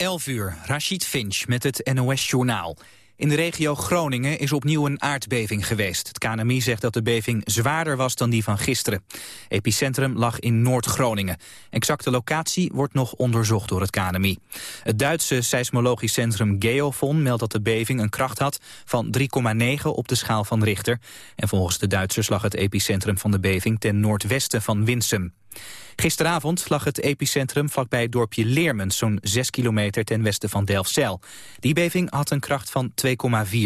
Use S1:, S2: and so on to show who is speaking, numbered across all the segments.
S1: 11 uur, Rashid Finch met het NOS-journaal. In de regio Groningen is opnieuw een aardbeving geweest. Het KNMI zegt dat de beving zwaarder was dan die van gisteren. Epicentrum lag in Noord-Groningen. Exacte locatie wordt nog onderzocht door het KNMI. Het Duitse seismologisch centrum Geofon meldt dat de beving een kracht had van 3,9 op de schaal van Richter. En volgens de Duitsers lag het epicentrum van de beving ten noordwesten van Winsum. Gisteravond lag het epicentrum vlakbij het dorpje Leermens... zo'n 6 kilometer ten westen van Delfzijl. Die beving had een kracht van 2,4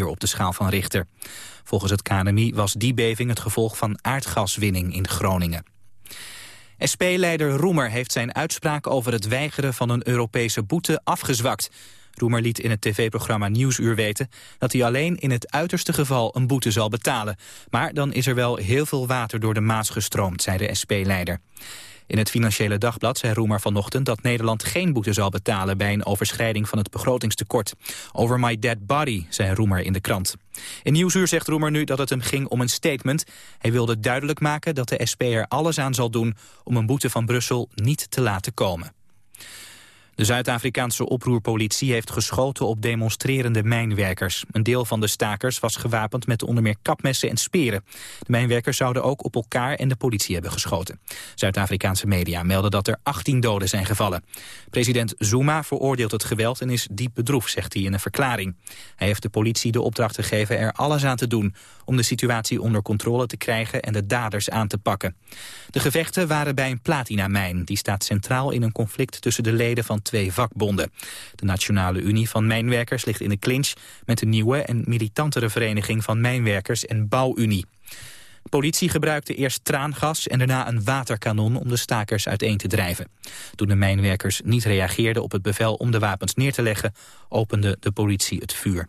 S1: op de schaal van Richter. Volgens het KNMI was die beving het gevolg van aardgaswinning in Groningen. SP-leider Roemer heeft zijn uitspraak over het weigeren van een Europese boete afgezwakt. Roemer liet in het tv-programma Nieuwsuur weten dat hij alleen in het uiterste geval een boete zal betalen. Maar dan is er wel heel veel water door de Maas gestroomd, zei de SP-leider. In het Financiële Dagblad zei Roemer vanochtend dat Nederland geen boete zal betalen bij een overschrijding van het begrotingstekort. Over my dead body, zei Roemer in de krant. In Nieuwsuur zegt Roemer nu dat het hem ging om een statement. Hij wilde duidelijk maken dat de SP er alles aan zal doen om een boete van Brussel niet te laten komen. De Zuid-Afrikaanse oproerpolitie heeft geschoten op demonstrerende mijnwerkers. Een deel van de stakers was gewapend met onder meer kapmessen en speren. De mijnwerkers zouden ook op elkaar en de politie hebben geschoten. Zuid-Afrikaanse media melden dat er 18 doden zijn gevallen. President Zuma veroordeelt het geweld en is diep bedroefd, zegt hij in een verklaring. Hij heeft de politie de opdracht gegeven er alles aan te doen... om de situatie onder controle te krijgen en de daders aan te pakken. De gevechten waren bij een platinamijn. Die staat centraal in een conflict tussen de leden van twee vakbonden. De Nationale Unie van Mijnwerkers ligt in de clinch... met de nieuwe en militantere vereniging van Mijnwerkers en Bouwunie. De politie gebruikte eerst traangas en daarna een waterkanon om de stakers uiteen te drijven. Toen de mijnwerkers niet reageerden op het bevel om de wapens neer te leggen, opende de politie het vuur.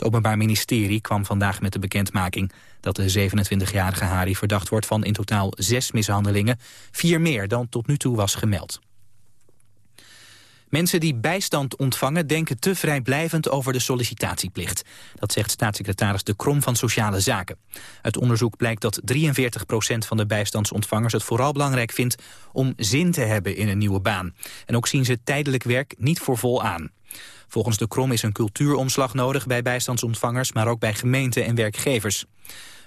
S1: Het Openbaar Ministerie kwam vandaag met de bekendmaking dat de 27-jarige Hari verdacht wordt van in totaal zes mishandelingen, vier meer dan tot nu toe was gemeld. Mensen die bijstand ontvangen denken te vrijblijvend over de sollicitatieplicht. Dat zegt staatssecretaris De Krom van Sociale Zaken. Uit onderzoek blijkt dat 43% van de bijstandsontvangers het vooral belangrijk vindt om zin te hebben in een nieuwe baan. En ook zien ze tijdelijk werk niet voor vol aan. Volgens de Krom is een cultuuromslag nodig bij bijstandsontvangers, maar ook bij gemeenten en werkgevers.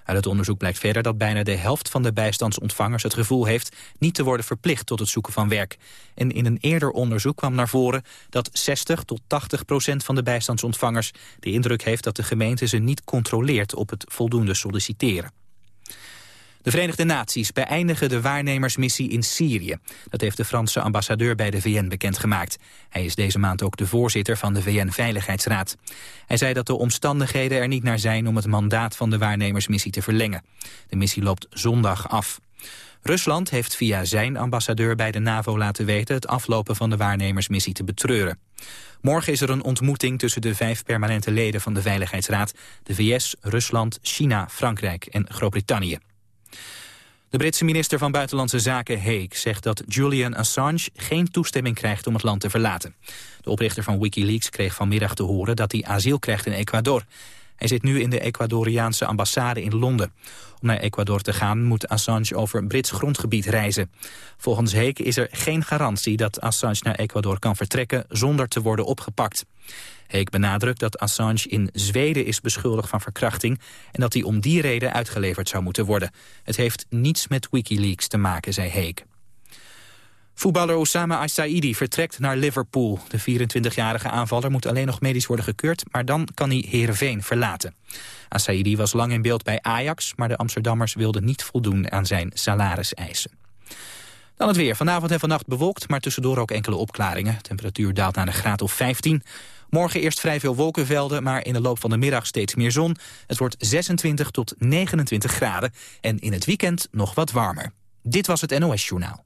S1: Uit het onderzoek blijkt verder dat bijna de helft van de bijstandsontvangers het gevoel heeft niet te worden verplicht tot het zoeken van werk. En in een eerder onderzoek kwam naar voren dat 60 tot 80 procent van de bijstandsontvangers de indruk heeft dat de gemeente ze niet controleert op het voldoende solliciteren. De Verenigde Naties beëindigen de waarnemersmissie in Syrië. Dat heeft de Franse ambassadeur bij de VN bekendgemaakt. Hij is deze maand ook de voorzitter van de VN-veiligheidsraad. Hij zei dat de omstandigheden er niet naar zijn om het mandaat van de waarnemersmissie te verlengen. De missie loopt zondag af. Rusland heeft via zijn ambassadeur bij de NAVO laten weten... het aflopen van de waarnemersmissie te betreuren. Morgen is er een ontmoeting tussen de vijf permanente leden van de Veiligheidsraad... de VS, Rusland, China, Frankrijk en Groot-Brittannië. De Britse minister van Buitenlandse Zaken Hague zegt dat Julian Assange geen toestemming krijgt om het land te verlaten. De oprichter van Wikileaks kreeg vanmiddag te horen dat hij asiel krijgt in Ecuador. Hij zit nu in de Ecuadoriaanse ambassade in Londen. Om naar Ecuador te gaan moet Assange over Brits grondgebied reizen. Volgens Heek is er geen garantie dat Assange naar Ecuador kan vertrekken zonder te worden opgepakt. Heek benadrukt dat Assange in Zweden is beschuldigd van verkrachting... en dat hij om die reden uitgeleverd zou moeten worden. Het heeft niets met Wikileaks te maken, zei Heek. Voetballer Osama Asaidi vertrekt naar Liverpool. De 24-jarige aanvaller moet alleen nog medisch worden gekeurd... maar dan kan hij Heerenveen verlaten. Asaidi was lang in beeld bij Ajax... maar de Amsterdammers wilden niet voldoen aan zijn salariseisen. Dan het weer. Vanavond en vannacht bewolkt, maar tussendoor ook enkele opklaringen. Temperatuur daalt naar een graad of 15. Morgen eerst vrij veel wolkenvelden, maar in de loop van de middag steeds meer zon. Het wordt 26 tot 29 graden en in het weekend nog wat warmer. Dit was het NOS Journaal.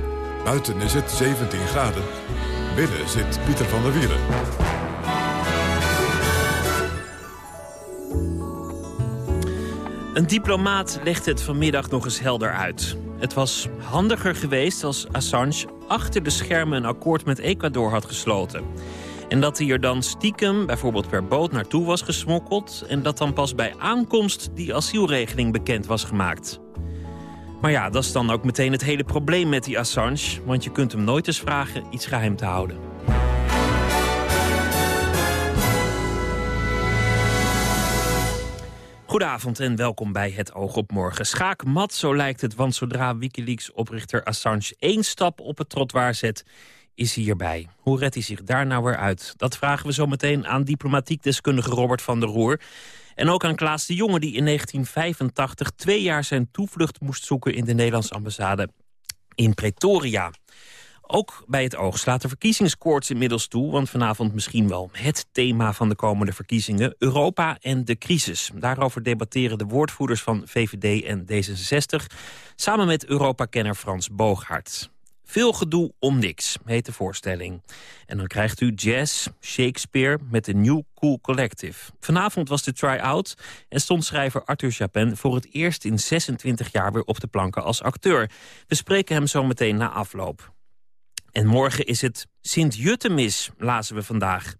S2: Buiten is het 17 graden. Binnen zit Pieter van der Wielen.
S3: Een diplomaat legt het vanmiddag nog eens helder uit. Het was handiger geweest als Assange achter de schermen een akkoord met Ecuador had gesloten. En dat hij er dan stiekem, bijvoorbeeld per boot, naartoe was gesmokkeld... en dat dan pas bij aankomst die asielregeling bekend was gemaakt. Maar ja, dat is dan ook meteen het hele probleem met die Assange... want je kunt hem nooit eens vragen iets geheim te houden. Goedenavond en welkom bij Het Oog op Morgen. Schaakmat, zo lijkt het, want zodra Wikileaks-oprichter Assange één stap op het trottoir zet, is hij hierbij. Hoe redt hij zich daar nou weer uit? Dat vragen we zo meteen aan diplomatiek deskundige Robert van der Roer. En ook aan Klaas de Jonge, die in 1985 twee jaar zijn toevlucht moest zoeken in de Nederlandse ambassade in Pretoria. Ook bij het oog slaat de verkiezingskoorts inmiddels toe... want vanavond misschien wel het thema van de komende verkiezingen... Europa en de crisis. Daarover debatteren de woordvoerders van VVD en D66... samen met Europa-kenner Frans Booghaert. Veel gedoe om niks, heet de voorstelling. En dan krijgt u jazz, Shakespeare met de New Cool Collective. Vanavond was de try-out en stond schrijver Arthur Chapin... voor het eerst in 26 jaar weer op de planken als acteur. We spreken hem zo meteen na afloop. En morgen is het Sint-Juttemis, lazen we vandaag.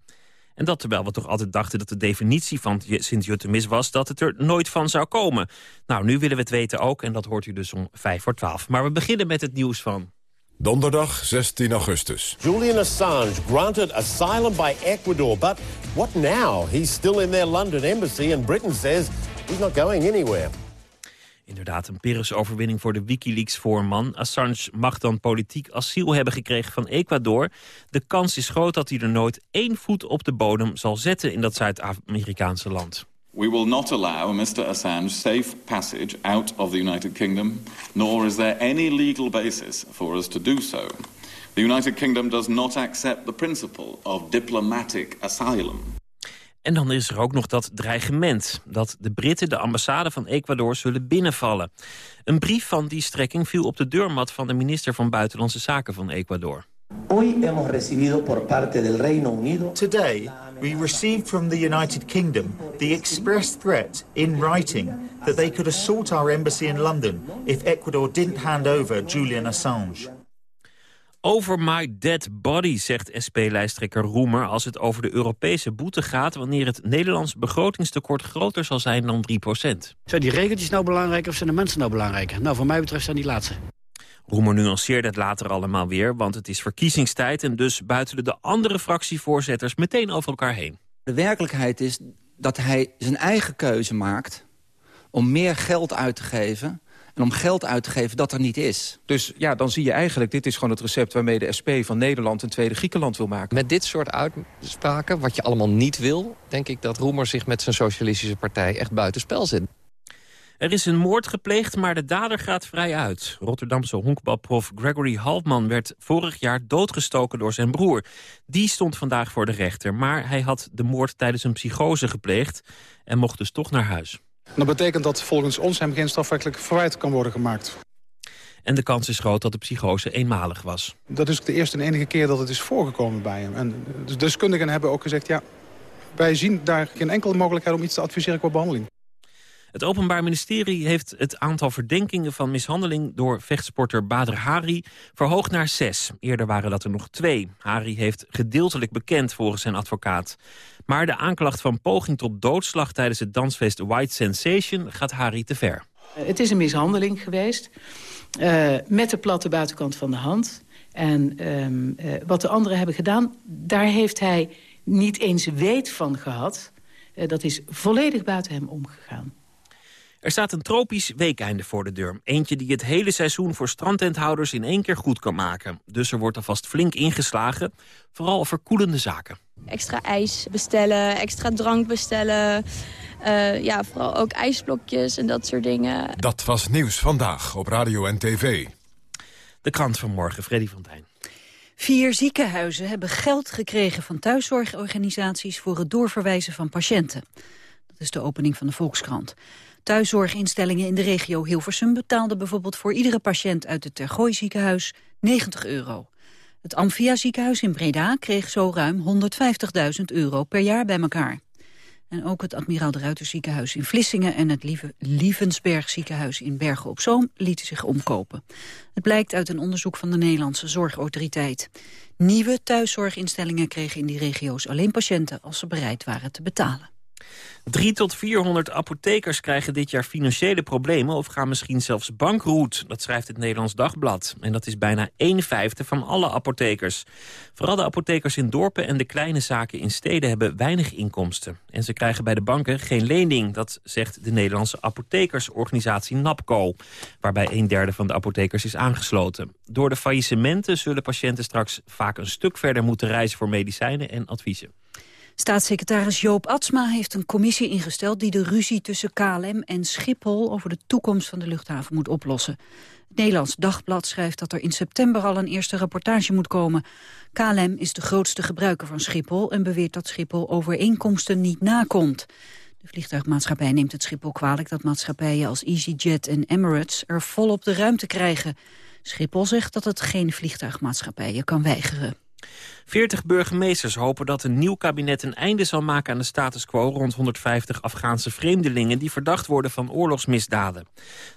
S3: En dat terwijl we toch altijd dachten dat de definitie van Sint-Juttemis was... dat het er nooit van zou komen. Nou, nu willen we het weten ook en dat hoort u dus om 5 voor 12. Maar we beginnen met het nieuws van...
S2: Donderdag 16 augustus.
S4: Julian Assange granted asylum by Ecuador. But what now? He's still in their London embassy and Britain says he's not going anywhere.
S3: Inderdaad, een Pyrrhus-overwinning voor de Wikileaks-voorman. Assange mag dan politiek asiel hebben gekregen van Ecuador. De kans is groot dat hij er nooit één voet op de bodem zal zetten in dat Zuid-Amerikaanse land.
S5: We will not allow Mr Assange safe passage out of the United Kingdom, nor is there any legal basis for us to do so. The United Kingdom does not accept the principle of diplomatic asylum.
S3: En dan is er ook nog dat dreigement. Dat de Britten de ambassade van Ecuador zullen binnenvallen. Een brief van die strekking viel op de deurmat van de minister van Buitenlandse Zaken van Ecuador.
S6: Today, we received from the United Kingdom the express threat in writing that they could assault our embassy in London if Ecuador didn't hand over Julian Assange.
S3: Over my dead body, zegt SP-lijsttrekker Roemer... als het over de Europese boete gaat... wanneer het Nederlands begrotingstekort groter zal zijn dan 3%
S7: Zijn die regeltjes nou belangrijk of zijn de mensen nou belangrijker? Nou, voor mij betreft zijn die laatste.
S3: Roemer nuanceerde het later allemaal weer, want het is verkiezingstijd... en dus buitelen de andere fractievoorzitters meteen over elkaar heen.
S8: De werkelijkheid is dat hij zijn eigen keuze maakt... om meer geld uit te geven en om geld uit te geven dat er niet is.
S9: Dus ja, dan zie je eigenlijk, dit is gewoon het recept... waarmee de SP van Nederland een tweede Griekenland wil maken.
S10: Met dit soort uitspraken, wat je allemaal niet wil... denk ik dat Roemer zich met zijn socialistische partij echt buitenspel zet.
S3: Er is een moord gepleegd, maar de dader gaat vrij uit. Rotterdamse honkbalprof Gregory Haltman werd vorig jaar doodgestoken door zijn broer. Die stond vandaag voor de rechter, maar hij had de moord tijdens een psychose gepleegd... en mocht dus toch naar huis.
S11: Dat betekent dat volgens ons hem geen strafrechtelijk verwijt kan worden gemaakt.
S3: En de kans is groot dat de psychose eenmalig was.
S11: Dat is de eerste en enige keer dat het is voorgekomen bij hem. En de deskundigen hebben ook gezegd... ja, wij zien daar geen enkele mogelijkheid om iets te adviseren qua behandeling.
S3: Het Openbaar Ministerie heeft het aantal verdenkingen van mishandeling... door vechtsporter Badr Hari verhoogd naar zes. Eerder waren dat er nog twee. Hari heeft gedeeltelijk bekend volgens zijn advocaat. Maar de aanklacht van poging tot doodslag tijdens het dansfeest White Sensation... gaat Hari te ver.
S12: Het is een mishandeling geweest. Uh, met de platte buitenkant van de hand. En um, uh, wat de anderen hebben gedaan, daar heeft hij niet eens weet van gehad. Dat is volledig buiten hem omgegaan.
S3: Er staat een tropisch weekeinde voor de deur. Eentje die het hele seizoen voor strandtenthouders in één keer goed kan maken. Dus er wordt alvast flink ingeslagen, vooral verkoelende zaken.
S13: Extra ijs bestellen, extra drank bestellen. Uh, ja, vooral ook ijsblokjes en dat soort dingen.
S2: Dat was Nieuws Vandaag op Radio en TV.
S3: De krant van morgen, Freddy van Tijn.
S14: Vier ziekenhuizen hebben geld gekregen van thuiszorgorganisaties... voor het doorverwijzen van patiënten. Dat is de opening van de Volkskrant. Thuiszorginstellingen in de regio Hilversum betaalden bijvoorbeeld voor iedere patiënt uit het Tergooi ziekenhuis 90 euro. Het Amphia ziekenhuis in Breda kreeg zo ruim 150.000 euro per jaar bij elkaar. En ook het Admiraal de Ruiter ziekenhuis in Vlissingen en het Lieve Lievensberg ziekenhuis in Bergen op Zoom lieten zich omkopen. Het blijkt uit een onderzoek van de Nederlandse Zorgautoriteit. Nieuwe thuiszorginstellingen kregen in die regio's alleen patiënten als ze bereid waren te betalen.
S3: 3 tot 400 apothekers krijgen dit jaar financiële problemen... of gaan misschien zelfs bankroet. Dat schrijft het Nederlands Dagblad. En dat is bijna 1 vijfde van alle apothekers. Vooral de apothekers in dorpen en de kleine zaken in steden... hebben weinig inkomsten. En ze krijgen bij de banken geen lening. Dat zegt de Nederlandse apothekersorganisatie NAPCO... waarbij een derde van de apothekers is aangesloten. Door de faillissementen zullen patiënten straks vaak een stuk verder moeten reizen... voor medicijnen en adviezen.
S14: Staatssecretaris Joop Atsma heeft een commissie ingesteld... die de ruzie tussen KLM en Schiphol over de toekomst van de luchthaven moet oplossen. Het Nederlands Dagblad schrijft dat er in september al een eerste rapportage moet komen. KLM is de grootste gebruiker van Schiphol... en beweert dat Schiphol overeenkomsten niet nakomt. De vliegtuigmaatschappij neemt het Schiphol kwalijk dat maatschappijen als EasyJet en Emirates er volop de ruimte krijgen. Schiphol zegt dat het geen vliegtuigmaatschappijen kan weigeren.
S3: 40 burgemeesters hopen dat een nieuw kabinet een einde zal maken aan de status quo rond 150 Afghaanse vreemdelingen die verdacht worden van oorlogsmisdaden.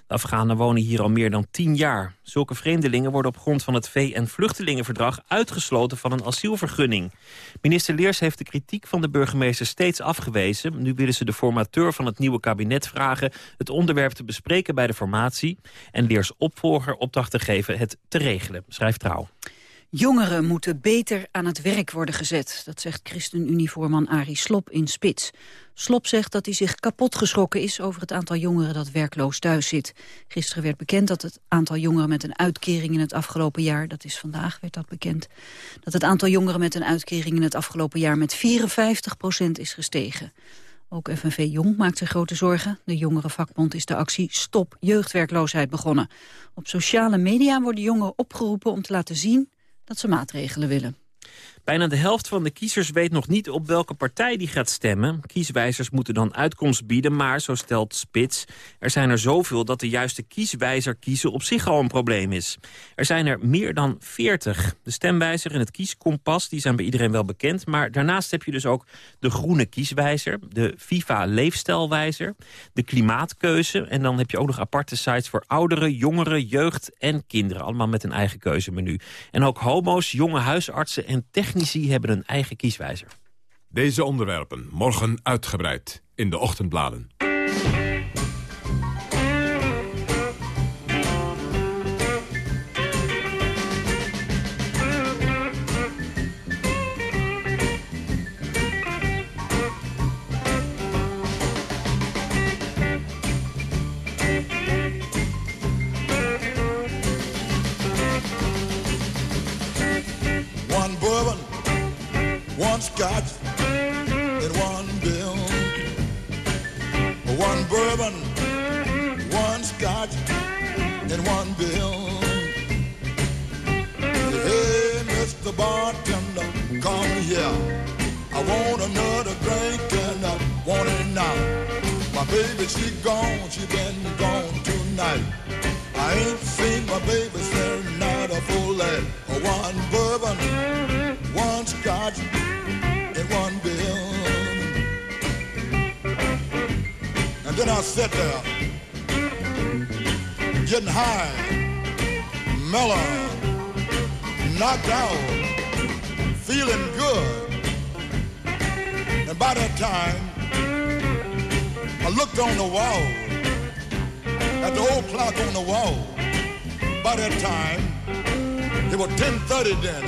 S3: De Afghanen wonen hier al meer dan 10 jaar. Zulke vreemdelingen worden op grond van het VN-vluchtelingenverdrag uitgesloten van een asielvergunning. Minister Leers heeft de kritiek van de burgemeesters steeds afgewezen. Nu willen ze de formateur van het nieuwe kabinet vragen het onderwerp te bespreken bij de formatie en Leers opvolger opdracht te geven het te regelen, schrijft Trouw.
S14: Jongeren moeten beter aan het werk worden gezet. Dat zegt ChristenUnie-voorman Arie Slop in Spits. Slop zegt dat hij zich kapot geschrokken is over het aantal jongeren dat werkloos thuis zit. Gisteren werd bekend dat het aantal jongeren met een uitkering in het afgelopen jaar, dat is vandaag werd dat bekend, dat het aantal jongeren met een uitkering in het afgelopen jaar met 54 procent is gestegen. Ook FNV Jong maakt zich grote zorgen. De jongerenvakbond is de actie Stop Jeugdwerkloosheid begonnen. Op sociale media worden jongeren opgeroepen om te laten zien dat ze maatregelen willen.
S3: Bijna de helft van de kiezers weet nog niet op welke partij die gaat stemmen. Kieswijzers moeten dan uitkomst bieden, maar, zo stelt Spits... er zijn er zoveel dat de juiste kieswijzer kiezen op zich al een probleem is. Er zijn er meer dan 40. De stemwijzer en het kieskompas die zijn bij iedereen wel bekend... maar daarnaast heb je dus ook de groene kieswijzer... de FIFA leefstijlwijzer, de klimaatkeuze... en dan heb je ook nog aparte sites voor ouderen, jongeren, jeugd en kinderen. Allemaal met een eigen keuzemenu. En ook homo's, jonge huisartsen en technici technici hebben een eigen kieswijzer.
S2: Deze onderwerpen morgen uitgebreid in de ochtendbladen. Scotch in one bill. One bourbon, one
S15: scotch and one bill. Hey, Mr. Bartender, come here. I want another drink and I want it now. My baby, she gone, she been gone tonight. I ain't seen my baby since night a full lead. One bourbon, one scotch, I sat there, getting high, mellow, knocked out, feeling good. And by that time, I looked on the wall, at the old clock on the wall. By that time, it was 10.30 then.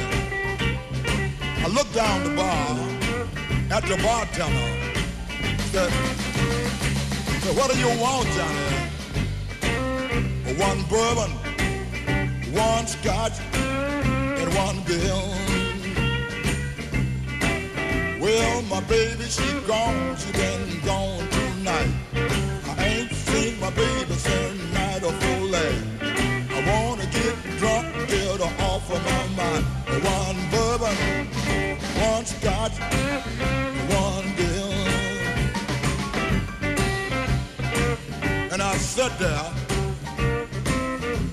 S15: I looked down the bar at the bartender. Said, what do you want, Johnny? One bourbon, one scotch, and one bill. Well, my baby, she gone, she been gone tonight. I ain't seen my baby since night of full I wanna get drunk, get her off of my mind. One bourbon, one scotch, one bill. Sat there,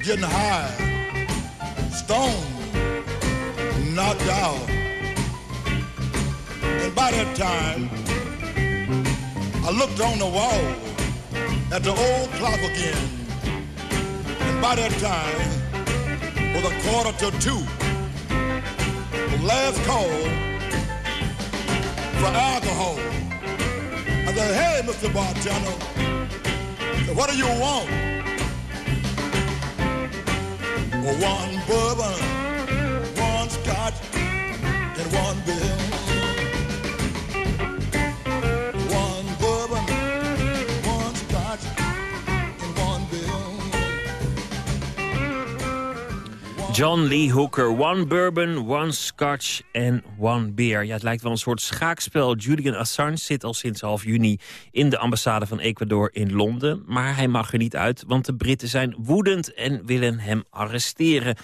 S15: getting high, stoned, knocked out. And by that time, I looked on the wall at the old clock again. And by that time, was a quarter to two. The last call for alcohol. I said, hey, Mr. Bartender, what do you want? One bourbon, one scotch, and one bill.
S3: John Lee Hooker, one bourbon, one scotch en one beer. Ja, het lijkt wel een soort schaakspel. Julian Assange zit al sinds half juni in de ambassade van Ecuador in Londen. Maar hij mag er niet uit, want de Britten zijn woedend en willen hem arresteren.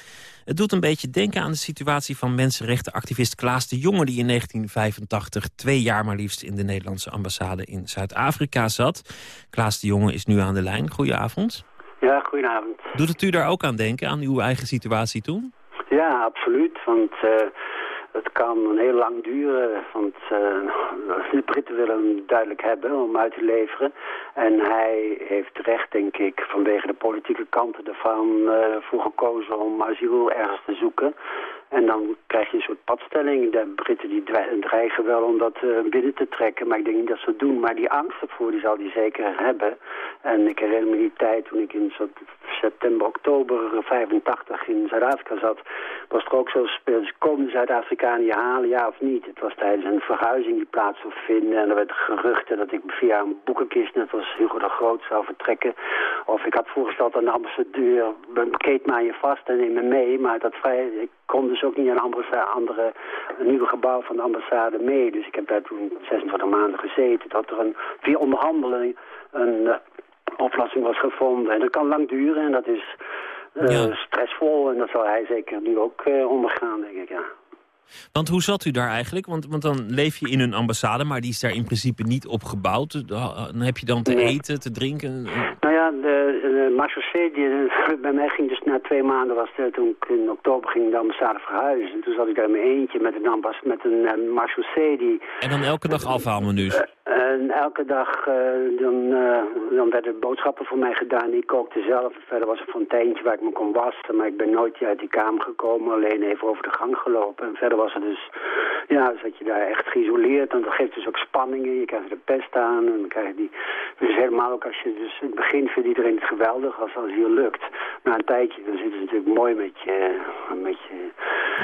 S3: Het doet een beetje denken aan de situatie van mensenrechtenactivist Klaas de Jonge... die in 1985 twee jaar maar liefst in de Nederlandse ambassade in Zuid-Afrika zat. Klaas de Jonge is nu aan de lijn. Goedenavond.
S16: Ja, goedenavond.
S3: Doet het u daar ook aan denken, aan uw eigen situatie toen?
S16: Ja, absoluut. Want uh, het kan heel lang duren. Want uh, de Britten willen hem duidelijk hebben om uit te leveren. En hij heeft terecht, denk ik, vanwege de politieke kanten ervan uh, voor gekozen om asiel ergens te zoeken. En dan krijg je een soort padstelling. De Britten die dreigen wel om dat uh, binnen te trekken, maar ik denk niet dat ze het doen. Maar die angst ervoor, die zal hij zeker hebben. En ik herinner me die tijd toen ik in september, oktober 85 in Zuid-Afrika zat. Was er ook zo, ze komen Zuid-Afrikanen halen, ja of niet? Het was tijdens een verhuizing die plaats zou vinden. En er werd geruchten dat ik via een boekenkist, net als Hugo de Groot, zou vertrekken. Of ik had voorgesteld aan de ambassadeur, keet maar je vast en neem me mee. Maar dat ik kon dus ook niet een andere, nieuwe gebouw van de ambassade mee. Dus ik heb daar toen 26 maanden gezeten. Dat er een, via onderhandeling een uh, oplossing was gevonden. En dat kan lang duren en dat is ja. stressvol. En dat zal hij zeker nu ook uh, ondergaan, denk ik, ja.
S3: Want hoe zat u daar eigenlijk? Want, want dan leef je in een ambassade, maar die is daar in principe niet opgebouwd. Dan heb je dan te
S16: nee.
S3: eten, te drinken?
S16: Nou ja, de, de die, bij mij ging dus na twee maanden, was de, toen ik in oktober ging de ambassade verhuizen. En toen zat ik daar in mijn eentje met een, ambas, met een uh, die...
S3: En dan elke dag afhaalmenu's?
S16: En elke dag uh, dan, uh, dan werden boodschappen voor mij gedaan. Ik kookte zelf. Verder was een fonteintje waar ik me kon wassen. Maar ik ben nooit uit die kamer gekomen. Alleen even over de gang gelopen. En verder was het dus... Ja, zat je daar echt geïsoleerd. En dat geeft dus ook spanningen. Je krijgt de pest aan. En dan krijg je die... Dus helemaal ook als je... Dus in het begin vindt iedereen het geweldig als het hier lukt. Na een tijdje dan zit het natuurlijk mooi met je... Met je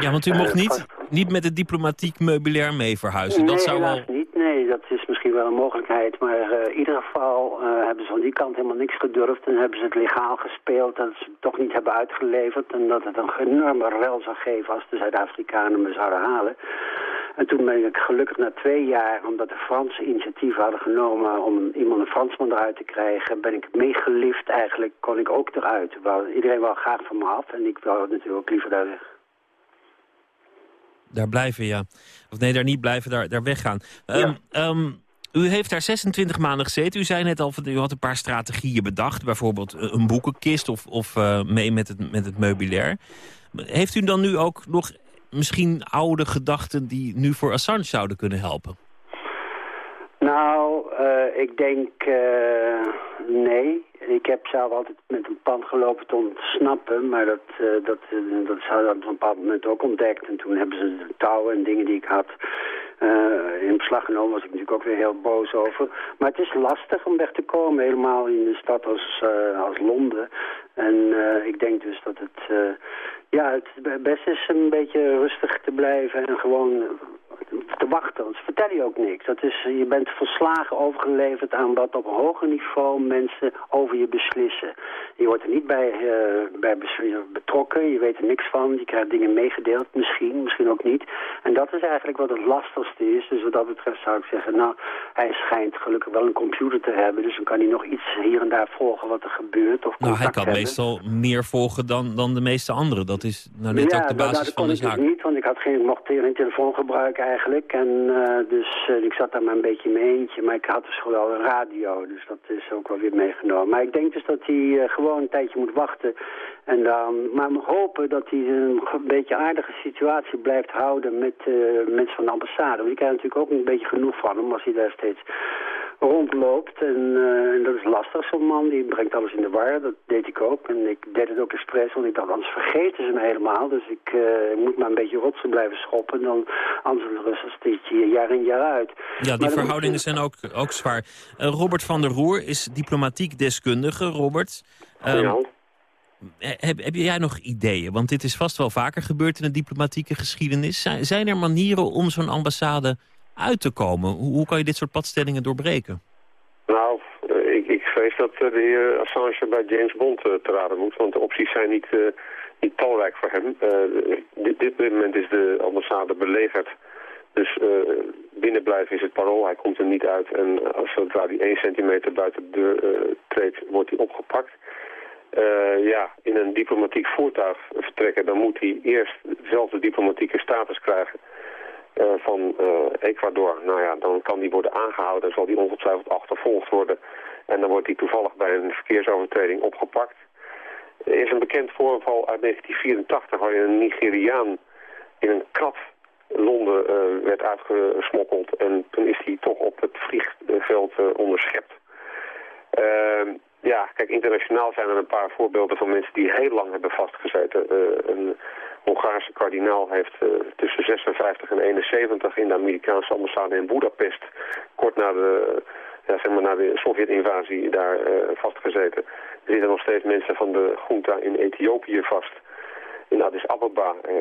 S3: ja, want u mocht niet, niet met het diplomatiek meubilair mee verhuizen.
S16: Nee,
S3: dat zou wel...
S16: niet. Nee, dat is misschien wel een mogelijkheid. Maar uh, in ieder geval uh, hebben ze van die kant helemaal niks gedurfd. En hebben ze het legaal gespeeld dat ze het toch niet hebben uitgeleverd. En dat het een enorme rel zou geven als de Zuid-Afrikanen me zouden halen. En toen ben ik gelukkig na twee jaar, omdat de Franse initiatief hadden genomen om iemand een Fransman eruit te krijgen, ben ik meegelift eigenlijk, kon ik ook eruit. Iedereen wou graag van me af en ik wou natuurlijk liever daar weg.
S3: Daar blijven, ja. Of nee, daar niet blijven, daar, daar weggaan. Ehm, ehm, u heeft daar 26 maanden gezeten. U zei net al, u had een paar strategieën bedacht. Bijvoorbeeld een boekenkist of, of eh, mee met het, met het meubilair. Heeft u dan nu ook nog misschien oude gedachten... die nu voor Assange zouden kunnen helpen?
S16: Nou, eh, ik denk eh, nee. Ik heb zelf altijd met een pand gelopen te ontsnappen, maar dat, eh, dat, dat ze hadden op een bepaald moment ook ontdekt. En toen hebben ze de touwen en dingen die ik had in beslag genomen, was ik natuurlijk ook weer heel boos over. Maar het is lastig om weg te komen, helemaal in een stad als, als Londen. En ik denk dus dat het, ja, het beste is een beetje rustig te blijven en gewoon te wachten, want ze vertellen je ook niks. Dat is, je bent verslagen overgeleverd aan wat op een hoger niveau mensen over je beslissen. Je wordt er niet bij, eh, bij betrokken, je weet er niks van, je krijgt dingen meegedeeld, misschien, misschien ook niet. En dat is eigenlijk wat het lastigste is. Dus wat dat betreft zou ik zeggen, nou, hij schijnt gelukkig wel een computer te hebben, dus dan kan hij nog iets hier en daar volgen wat er gebeurt. Of
S3: Nou, hij kan
S16: hebben.
S3: meestal meer volgen dan, dan de meeste anderen. Dat is nou net
S16: ja,
S3: ook de
S16: nou,
S3: basis
S16: dat
S3: van
S16: kon
S3: de
S16: ik niet, want ik, had geen, ik mocht geen telefoon gebruiken eigenlijk. En eh, dus eh, ik zat daar maar een beetje in mijn eentje. Maar ik had dus gewoon wel een radio, dus dat is ook wel weer meegenomen. Maar ik denk dus dat hij eh, gewoon een tijdje moet wachten. En dan, maar we hopen dat hij een beetje aardige situatie blijft houden met mensen van de ambassade. Want die krijgen natuurlijk ook een beetje genoeg van hem als hij daar steeds rondloopt. En, en dat is lastig, zo'n man. Die brengt alles in de war. Dat deed ik ook. En ik deed het ook expres, want ik dacht, anders vergeten ze me helemaal. Dus ik, eh, ik moet maar een beetje rotsen blijven schoppen. Dan, anders zit je jaar in jaar uit.
S3: Ja, die verhoudingen
S16: moet
S3: zijn ook, ook zwaar. Eh, Robert van der Roer is diplomatiek deskundige. Robert, ehm, heb, heb jij nog ideeën? Want dit is vast wel vaker gebeurd in de diplomatieke geschiedenis. Zijn, zijn er manieren om zo'n ambassade uit te komen? Hoe, hoe kan je dit soort padstellingen doorbreken?
S17: Nou, ik, ik vrees dat de heer Assange bij James Bond te raden moet, want de opties zijn niet, eh, niet talrijk voor hem. Eh, dit, dit moment is de ambassade belegerd. Dus eh, binnenblijven is het parool, hij komt er niet uit. En als zodra hij één centimeter buiten de deur eh, treedt, wordt hij opgepakt. Eh, ja, in een diplomatiek voertuig vertrekken, dan moet hij eerst dezelfde diplomatieke status krijgen eh, van eh, Ecuador. Nou ja, dan kan die worden aangehouden en zal die ongetwijfeld achtervolgd worden. En dan wordt hij toevallig bij een verkeersovertreding opgepakt. Er is een bekend voorval uit 1984 waarin een Nigeriaan in een krat Londen eh, werd uitgesmokkeld. En toen is hij toch op het vliegveld eh, onderschept. Ehm, ja, kijk, internationaal zijn er een paar voorbeelden van mensen die heel lang hebben vastgezeten. Eh, een Hongaarse kardinaal heeft tussen 56 en 71 in de Amerikaanse ambassade in Budapest, kort na de, ja, zeg maar na de Sovjet-invasie, daar eh, vastgezeten. Er zitten nog steeds mensen van de junta in Ethiopië vast. In Addis Ababa. Eh,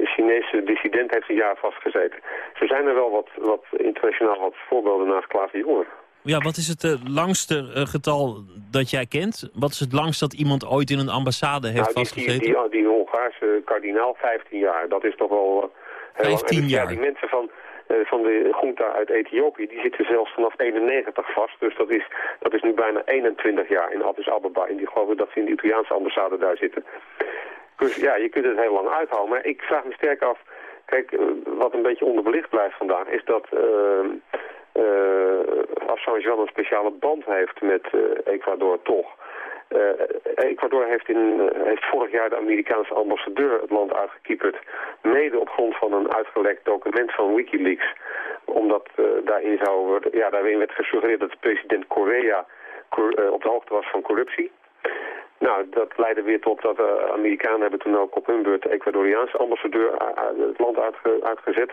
S17: een Chinese dissident heeft een jaar vastgezeten. Zo zijn er wel wat, wat internationaal wat voorbeelden naast Klaas de Jonge.
S3: Ja, wat is het eh, langste eh, getal dat jij kent? Wat is het langst dat iemand ooit in een ambassade heeft
S17: Nou, die,
S3: vastgezeten?
S17: die, die, die Hongaarse kardinaal 15 jaar, dat is toch wel eh, heel lang.
S3: 15
S17: En dus, ja,
S3: jaar.
S17: die mensen van, eh, van de junta uit Ethiopië, die zitten zelfs vanaf 91 vast. Dus dat is, dat is nu bijna 21 jaar in Addis Ababa. En die geloven dat ze in de Italiaanse ambassade daar zitten. Dus ja, je kunt het heel lang uithouden. Maar ik vraag me sterk af, kijk, eh, wat een beetje onderbelicht blijft vandaag, is dat... eh, eh, Assange wel een speciale band heeft met eh, Ecuador toch. Eh, Ecuador heeft, in, eh, heeft vorig jaar de Amerikaanse ambassadeur het land uitgekieperd. Mede op grond van een uitgelekt document van Wikileaks. Omdat eh, daarin, zou worden, ja, daarin werd gesuggereerd dat president Correa cor- op de hoogte was van corruptie. Nou, dat leidde weer tot dat de Amerikanen hebben toen ook op hun beurt de Ecuadoriaanse ambassadeur het land uitge- uitgezet.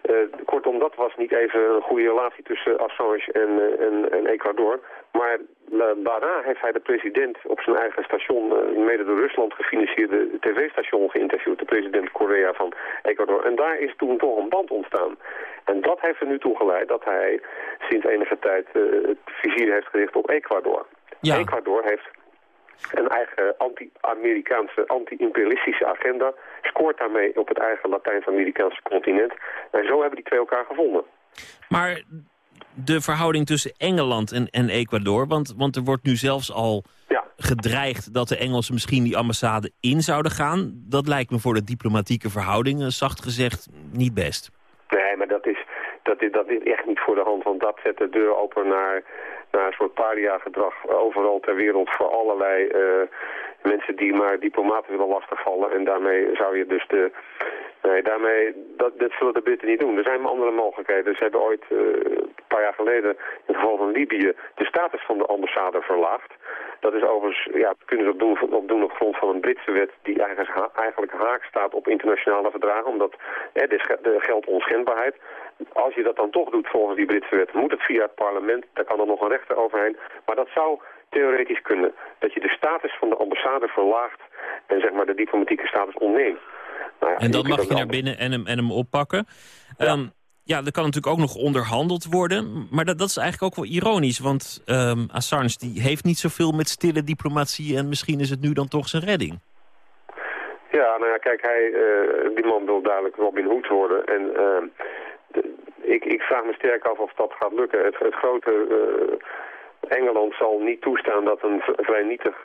S17: Eh, kortom, dat was niet even een goede relatie tussen Assange en, eh, en, en Ecuador. Maar eh, daarna heeft hij de president op zijn eigen station, eh, mede door Rusland gefinancierde tv-station geïnterviewd, de president Korea van Ecuador. En daar is toen toch een band ontstaan. En dat heeft er nu toe geleid dat hij sinds enige tijd eh, het vizier heeft gericht op Ecuador. Ecuador heeft een eigen anti-Amerikaanse, anti-imperialistische agenda. Scoort daarmee op het eigen Latijns-Amerikaanse continent. En zo hebben die twee elkaar gevonden.
S3: Maar de verhouding tussen Engeland en, en Ecuador... Want, want er wordt nu zelfs al gedreigd dat de Engelsen misschien die ambassade in zouden gaan. Dat lijkt me voor de diplomatieke verhoudingen, zacht gezegd, niet best.
S17: Nee, maar dat is, dat is, dat is echt niet voor de hand, want dat zet de deur open naar, naar een soort paria-gedrag overal ter wereld voor allerlei uh, mensen die maar diplomaten willen lastigvallen. En daarmee zou je dus de... Nee, daarmee, dat, dat zullen de Britten niet doen. Er zijn andere mogelijkheden. Ze hebben ooit, uh, een paar jaar geleden, in het geval van Libië, de status van de ambassade verlaagd. Dat is overigens, ja, kunnen ze op doen, op grond van een Britse wet die eigenlijk, eigenlijk haak staat op internationale verdragen, omdat hè, de geldt onschendbaarheid. Als je dat dan toch doet volgens die Britse wet, moet het via het parlement, daar kan er nog een rechter overheen. Maar dat zou theoretisch kunnen. Dat je de status van de ambassade verlaagt en zeg maar de diplomatieke status ontneemt.
S3: Nou ja, en dan mag je naar binnen en hem, en hem oppakken. Ja. Ehm, ja, er kan natuurlijk ook nog onderhandeld worden. Maar dat, dat is eigenlijk ook wel ironisch. Want um, Assange die heeft niet zoveel met stille diplomatie... en misschien is het nu dan toch zijn redding.
S17: Ja, nou ja, kijk, hij, uh, die man wil duidelijk Robin Hood worden. En uh, de, ik, ik vraag me sterk af of dat gaat lukken. Het, het grote uh, Engeland zal niet toestaan dat een vrij nietig,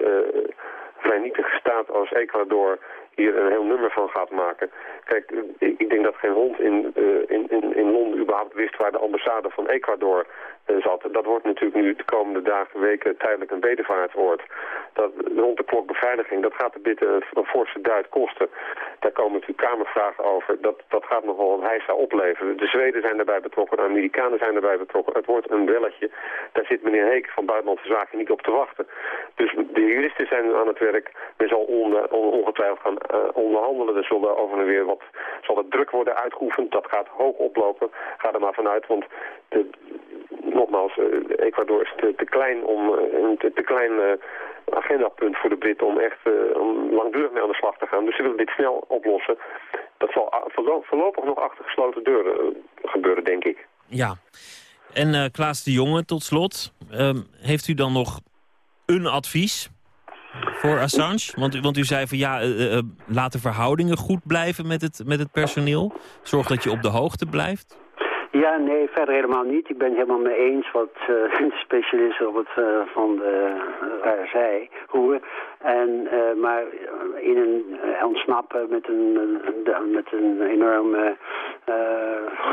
S17: vrij nietige staat als Ecuador hier een heel nummer van gaat maken. Kijk, ik, ik denk dat geen hond in, uh, in, in, in Londen überhaupt wist waar de ambassade van Ecuador zat. Dat wordt natuurlijk nu de komende dagen, weken tijdelijk een bedevaartsoord. Dat rond de klok beveiliging, dat gaat de bitte een, forse duit kosten. Daar komen natuurlijk kamervragen over. Dat, dat gaat nogal een heisa opleveren. De Zweden zijn daarbij betrokken, de Amerikanen zijn daarbij betrokken. Het wordt een belletje. Daar zit meneer Heek van Buitenlandse Zaken niet op te wachten. Dus de juristen zijn aan het werk. Men zal on, on, ongetwijfeld gaan uh, onderhandelen. Er zullen over en weer wat, zal er druk worden uitgeoefend. Dat gaat hoog oplopen. Ga er maar vanuit, want de, nogmaals, uh, Ecuador is te, te klein om uh, een te, klein agendapunt voor de Britten om echt om langdurig mee aan de slag te gaan. Dus ze willen dit snel oplossen. Dat zal voorlopig nog achter gesloten deuren gebeuren, denk ik.
S3: Ja. En Klaas de Jonge, tot slot. Ehm, heeft u dan nog een advies voor Assange? Want, want u zei van ja, uh, uh, laat de verhoudingen goed blijven met het, met het personeel. Zorg dat je op de hoogte blijft.
S16: Ja, nee, verder helemaal niet. Ik ben helemaal mee eens wat uh, de specialisten op het uh, van de uh, zei, hoe. En, maar in een ontsnappen met een, met een enorme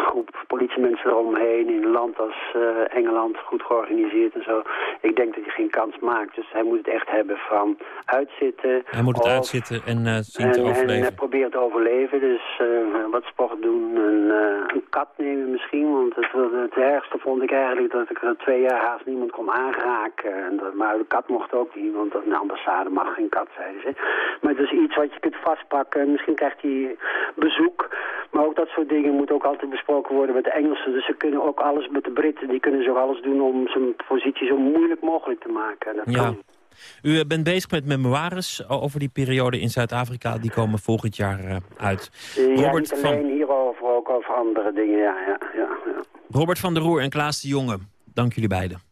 S16: groep politiemensen eromheen in een land als Engeland goed georganiseerd en zo. Ik denk dat hij geen kans maakt. Dus hij moet het echt hebben van uitzitten.
S3: Hij moet het
S16: of,
S3: uitzitten en zien en, te overleven.
S16: En proberen te overleven. Dus wat sport doen, een, een kat nemen misschien want het, het ergste vond ik eigenlijk dat ik er twee jaar haast niemand kon aanraken. En dat, maar de kat mocht ook niet, want een ambassade mag geen kat, zeiden ze. Maar het is iets wat je kunt vastpakken. Misschien krijgt hij bezoek. Maar ook dat soort dingen moet ook altijd besproken worden met de Engelsen. Dus ze kunnen ook alles met de Britten, die kunnen zo alles doen om zijn positie zo moeilijk mogelijk te maken. Dat
S3: ja. Kan. U eh, bent bezig met memoires over die periode in Zuid-Afrika. Die komen volgend jaar uh, uit.
S16: Ja, Robert niet alleen van... hierover, ook over andere dingen. Ja, ja, ja, ja.
S3: Robert van der Roer en Klaas de Jonge, dank jullie beiden.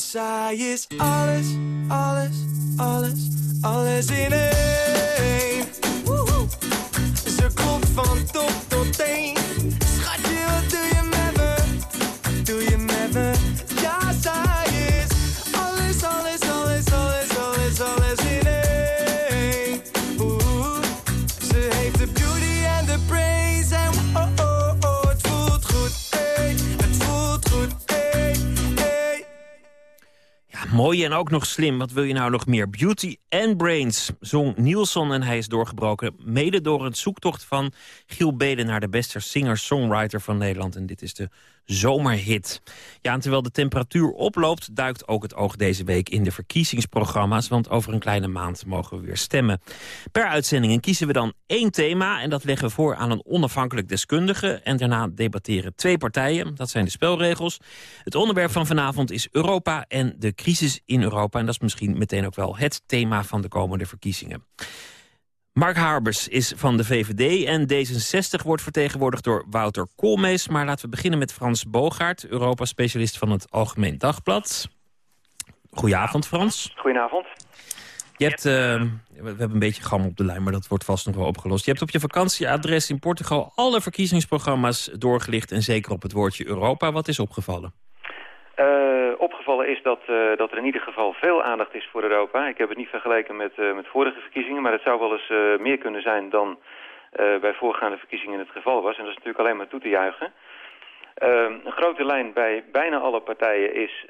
S18: Zij is alles, alles, alles, alles in één. En
S3: ook nog slim. Wat wil je nou nog meer? Beauty and Brains zong Nielsen en hij is doorgebroken... mede door een zoektocht van Giel Beden... naar de beste singer-songwriter van Nederland. En dit is de zomerhit. Ja, en terwijl de temperatuur oploopt... duikt ook het oog deze week in de verkiezingsprogramma's... want over een kleine maand mogen we weer stemmen. Per uitzending kiezen we dan één thema... en dat leggen we voor aan een onafhankelijk deskundige... en daarna debatteren twee partijen. Dat zijn de spelregels. Het onderwerp van vanavond is Europa en de crisis in Europa. En dat is misschien meteen ook wel het thema van de komende verkiezingen. Mark Harbers is van de VVD en D66 wordt vertegenwoordigd door Wouter Koolmees. Maar laten we beginnen met Frans Bogaert, Europa-specialist van het Algemeen Dagblad. Goedenavond, Frans.
S19: Goedenavond.
S3: Je hebt, eh, we hebben een beetje gam op de lijn, maar dat wordt vast nog wel opgelost. Je hebt op je vakantieadres in Portugal alle verkiezingsprogramma's doorgelicht... en zeker op het woordje Europa. Wat is opgevallen?
S19: Uh, opgevallen is dat, uh, dat er in ieder geval veel aandacht is voor Europa. Ik heb het niet vergeleken met, uh, met vorige verkiezingen, maar het zou wel eens meer kunnen zijn dan bij voorgaande verkiezingen het geval was. En dat is natuurlijk alleen maar toe te juichen. een grote lijn bij bijna alle partijen is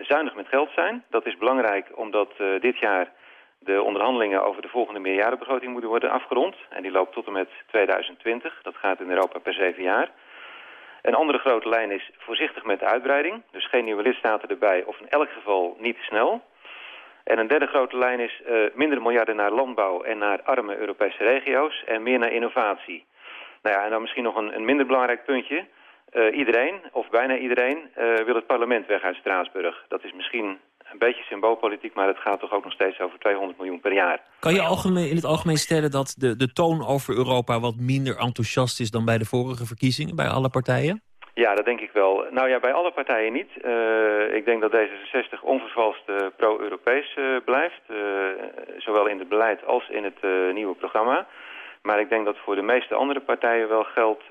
S19: zuinig met geld zijn. Dat is belangrijk omdat dit jaar de onderhandelingen over de volgende meerjarenbegroting moeten worden afgerond. En die loopt tot en met 2020. Dat gaat in Europa per zeven jaar. Een andere grote lijn is voorzichtig met de uitbreiding. Dus geen nieuwe lidstaten erbij of in elk geval niet snel. En een derde grote lijn is uh, minder miljarden naar landbouw en naar arme Europese regio's en meer naar innovatie. Nou ja, en dan misschien nog een, een minder belangrijk puntje. Uh, iedereen, of bijna iedereen, uh, wil het parlement weg uit Straatsburg. Dat is misschien een beetje symboolpolitiek, maar het gaat toch ook nog steeds over 200 miljoen per jaar.
S3: Kan je algemeen, in het algemeen stellen dat de, de toon over Europa wat minder enthousiast is dan bij de vorige verkiezingen, bij alle partijen?
S19: Ja, dat denk ik wel. Nou ja, bij alle partijen niet. Uh, ik denk dat D66 onvervalst uh, pro-Europees uh, blijft. zowel in het beleid als in het nieuwe programma. Maar ik denk dat voor de meeste andere partijen wel geldt...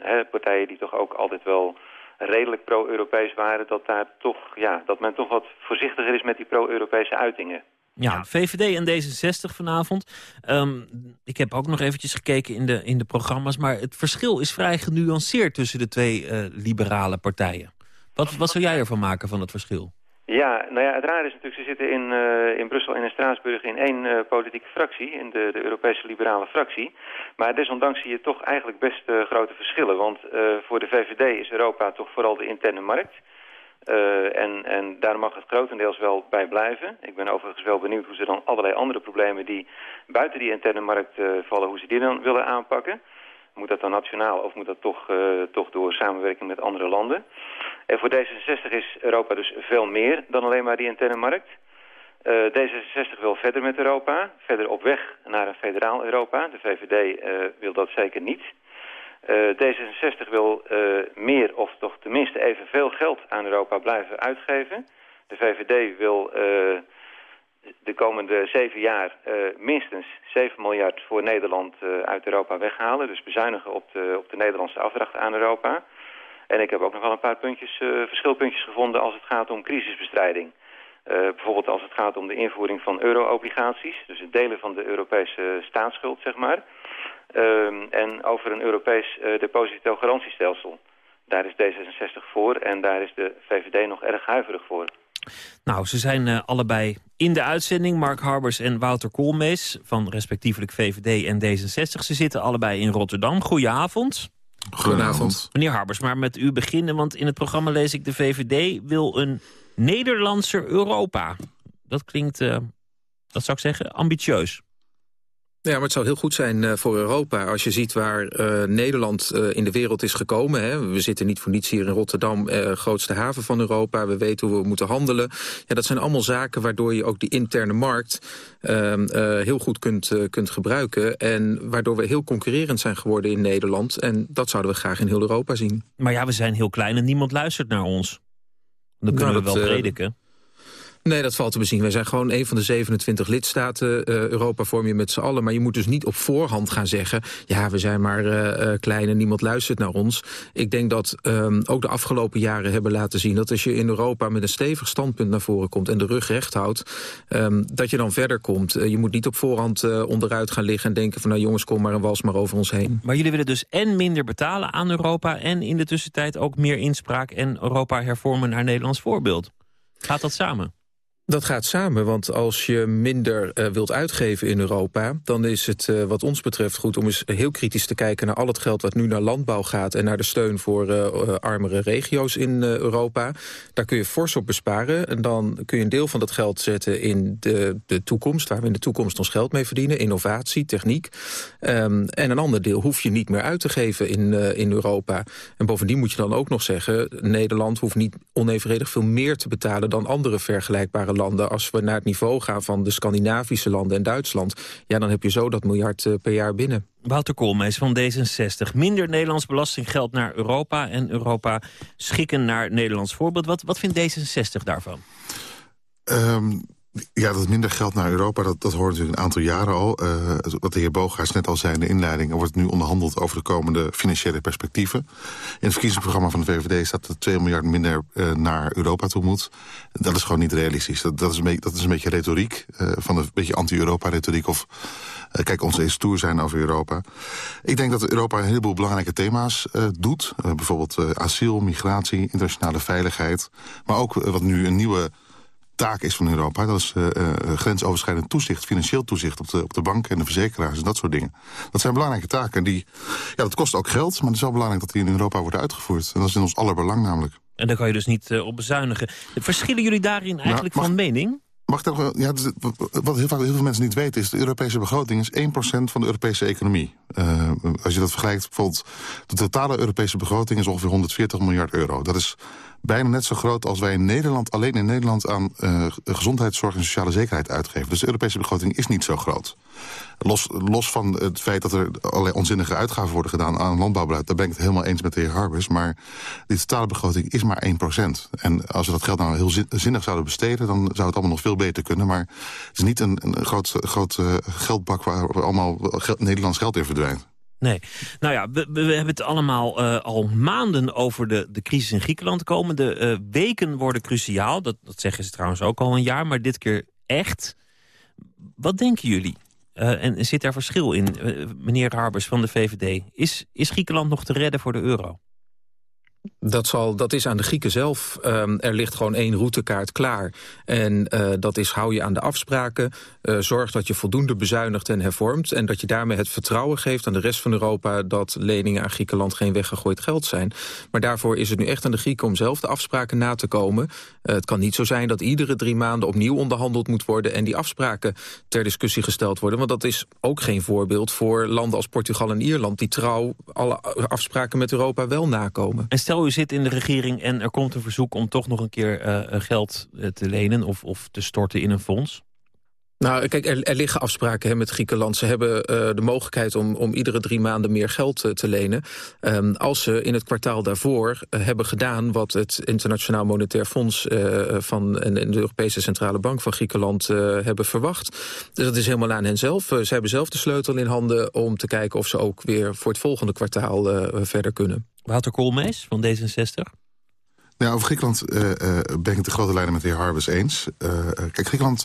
S19: Hè, partijen die toch ook altijd wel redelijk pro-Europees waren... Dat, daar toch, ja, dat men toch wat voorzichtiger is met die pro-Europese uitingen.
S3: Ja, VVD en D66 vanavond. Um, ik heb ook nog eventjes gekeken in de, in de programma's... maar het verschil is vrij genuanceerd tussen de twee uh, liberale partijen. Wat, wat zou jij ervan maken van het verschil?
S19: Ja, nou ja, het raar is natuurlijk, ze zitten in, uh, in Brussel en in Straatsburg in één uh, politieke fractie, in de, de Europese liberale fractie. Maar desondanks zie je toch eigenlijk best uh, grote verschillen. Want voor de VVD is Europa toch vooral de interne markt. En, en daar mag het grotendeels wel bij blijven. Ik ben overigens wel benieuwd hoe ze dan allerlei andere problemen die buiten die interne markt vallen, hoe ze die dan willen aanpakken. Moet dat dan nationaal of moet dat toch, uh, toch door samenwerking met andere landen? En voor D66 is Europa dus veel meer dan alleen maar die interne markt. D66 wil verder met Europa, verder op weg naar een federaal Europa. De VVD wil dat zeker niet. Eh, D66 wil eh, meer of toch tenminste evenveel geld aan Europa blijven uitgeven. De VVD wil eh, de komende zeven jaar eh, minstens 7 miljard voor Nederland eh, uit Europa weghalen. Dus bezuinigen op de, op de Nederlandse afdracht aan Europa. En ik heb ook nog wel een paar puntjes, eh, verschilpuntjes gevonden als het gaat om crisisbestrijding. Bijvoorbeeld als het gaat om de invoering van euro-obligaties. Dus het delen van de Europese staatsschuld, zeg maar. Ehm, en over een Europees uh, depositogarantiestelsel. Daar is D66 voor en daar is de VVD nog erg huiverig voor.
S3: Nou, ze zijn uh, allebei in de uitzending. Mark Harbers en Wouter Koolmees van respectievelijk VVD en D66. Ze zitten allebei in Rotterdam. Goedenavond.
S20: Goedenavond.
S3: Meneer Harbers, maar met u beginnen, want in het programma lees ik... de VVD wil een Nederlandse Europa. Dat klinkt, uh, dat zou ik zeggen, ambitieus.
S9: Ja, maar het zou heel goed zijn uh, voor Europa als je ziet waar uh, Nederland uh, in de wereld is gekomen. Hè. We zitten niet voor niets hier in Rotterdam, grootste haven van Europa. We weten hoe we moeten handelen. Ja, dat zijn allemaal zaken waardoor je ook die interne markt ehm, heel goed kunt, kunt gebruiken. En waardoor we heel concurrerend zijn geworden in Nederland. En dat zouden we graag in heel Europa zien.
S3: Maar ja, we zijn heel klein en niemand luistert naar ons. Dan kunnen nou, we wel prediken.
S9: Nee, dat valt te bezien. Wij zijn gewoon een van de 27 lidstaten. Uh, Europa vorm je met z'n allen. Maar je moet dus niet op voorhand gaan zeggen... ja, we zijn maar uh, klein en niemand luistert naar ons. Ik denk dat um, ook de afgelopen jaren hebben laten zien... dat als je in Europa met een stevig standpunt naar voren komt... en de rug recht houdt, um, dat je dan verder komt. Je moet niet op voorhand onderuit gaan liggen en denken van... nou jongens, kom maar een wals maar over ons heen.
S3: Maar jullie willen dus en minder betalen aan Europa... en in de tussentijd ook meer inspraak en Europa hervormen naar Nederlands voorbeeld. Gaat dat samen?
S9: Dat gaat samen, want als je minder uh, wilt uitgeven in Europa... dan is het uh, wat ons betreft goed om eens heel kritisch te kijken... naar al het geld wat nu naar landbouw gaat... en naar de steun voor uh, armere regio's in Europa. Daar kun je fors op besparen. En dan kun je een deel van dat geld zetten in de, de toekomst... waar we in de toekomst ons geld mee verdienen. Innovatie, techniek. Um, en een ander deel hoef je niet meer uit te geven in, in Europa. En bovendien moet je dan ook nog zeggen... Nederland hoeft niet onevenredig veel meer te betalen... dan andere vergelijkbare landen. Als we naar het niveau gaan van de Scandinavische landen en Duitsland... ja, dan heb je zo dat miljard uh, per jaar binnen.
S3: Wouter Koolmees van D66. Minder Nederlands belastinggeld naar Europa... en Europa schikken naar Nederlands voorbeeld. Wat, wat vindt D66 daarvan?
S20: Um, ja, dat minder geld naar Europa, dat, dat hoort natuurlijk een aantal jaren al. Uh, wat de heer Booghuis net al zei in de inleiding... er wordt nu onderhandeld over de komende financiële perspectieven. In het verkiezingsprogramma van de VVD staat dat 2 miljard minder uh, naar Europa toe moet. Dat is gewoon niet realistisch. Dat, dat, is, een beetje, dat is een beetje retoriek, uh, van een beetje anti-Europa-retoriek... of kijk, ons eens stoer zijn over Europa. Ik denk dat Europa een heleboel belangrijke thema's doet. bijvoorbeeld asiel, migratie, internationale veiligheid. Maar ook wat nu een nieuwe taak is van Europa. Dat is uh, uh, grensoverschrijdend toezicht, financieel toezicht op de, op de banken en de verzekeraars en dat soort dingen. Dat zijn belangrijke taken. Die, ja, dat kost ook geld, maar het is wel belangrijk dat die in Europa worden uitgevoerd. En dat is in ons allerbelang namelijk.
S3: En daar kan je dus niet uh, op bezuinigen. Verschillen jullie daarin eigenlijk nou, mag, van mening?
S20: Mag ook, ja, wat heel, vaak, heel veel mensen niet weten is... de Europese begroting is 1% van de Europese economie. Uh, als je dat vergelijkt, bijvoorbeeld... de totale Europese begroting is ongeveer 140 miljard euro. Dat is bijna net zo groot als wij in Nederland... alleen in Nederland aan uh, gezondheidszorg en sociale zekerheid uitgeven. Dus de Europese begroting is niet zo groot. Los, los van het feit dat er allerlei onzinnige uitgaven worden gedaan aan landbouwbeleid... daar ben ik het helemaal eens met de heer Harbers. Maar die totale begroting is maar 1%. En als we dat geld nou heel zinnig zouden besteden... dan zou het allemaal nog veel beter kunnen. Maar het is niet een, een groot, uh, geldbak waar allemaal Nederlands geld in verdwijnt.
S3: Nee. Nou ja, we, we hebben het allemaal uh, al maanden over de, de crisis in Griekenland. De komende uh, weken worden cruciaal. Dat, dat zeggen ze trouwens ook al een jaar, maar dit keer echt. Wat denken jullie? Uh, en zit daar verschil in, meneer Harbers van de VVD? Is, is Griekenland nog te redden voor de euro?
S9: Dat, dat is aan de Grieken zelf. Um, er ligt gewoon één routekaart klaar. En uh, dat is hou je aan de afspraken. Uh, zorg dat je voldoende bezuinigt en hervormt. En dat je daarmee het vertrouwen geeft aan de rest van Europa... dat leningen aan Griekenland geen weggegooid geld zijn. Maar daarvoor is het nu echt aan de Grieken om zelf de afspraken na te komen. Uh, het kan niet zo zijn dat iedere drie maanden opnieuw onderhandeld moet worden... en die afspraken ter discussie gesteld worden. Want dat is ook geen voorbeeld voor landen als Portugal en Ierland... die trouw alle afspraken met Europa wel nakomen.
S3: En stel u zit in de regering en er komt een verzoek om toch nog een keer uh, geld te lenen of, of te storten in een fonds?
S9: Nou, kijk, er, liggen afspraken hè, met Griekenland. Ze hebben de mogelijkheid om, om iedere drie maanden meer geld te lenen. Um, als ze in het kwartaal daarvoor hebben gedaan... wat het Internationaal Monetair Fonds van, en, de Europese Centrale Bank van Griekenland hebben verwacht. Dus dat is helemaal aan hen zelf. ze hebben zelf de sleutel in handen om te kijken of ze ook weer voor het volgende kwartaal verder kunnen.
S3: Wouter Koolmees van D66.
S20: Nou, over Griekenland ben ik de grote lijnen met de heer Harbers eens. kijk, Griekenland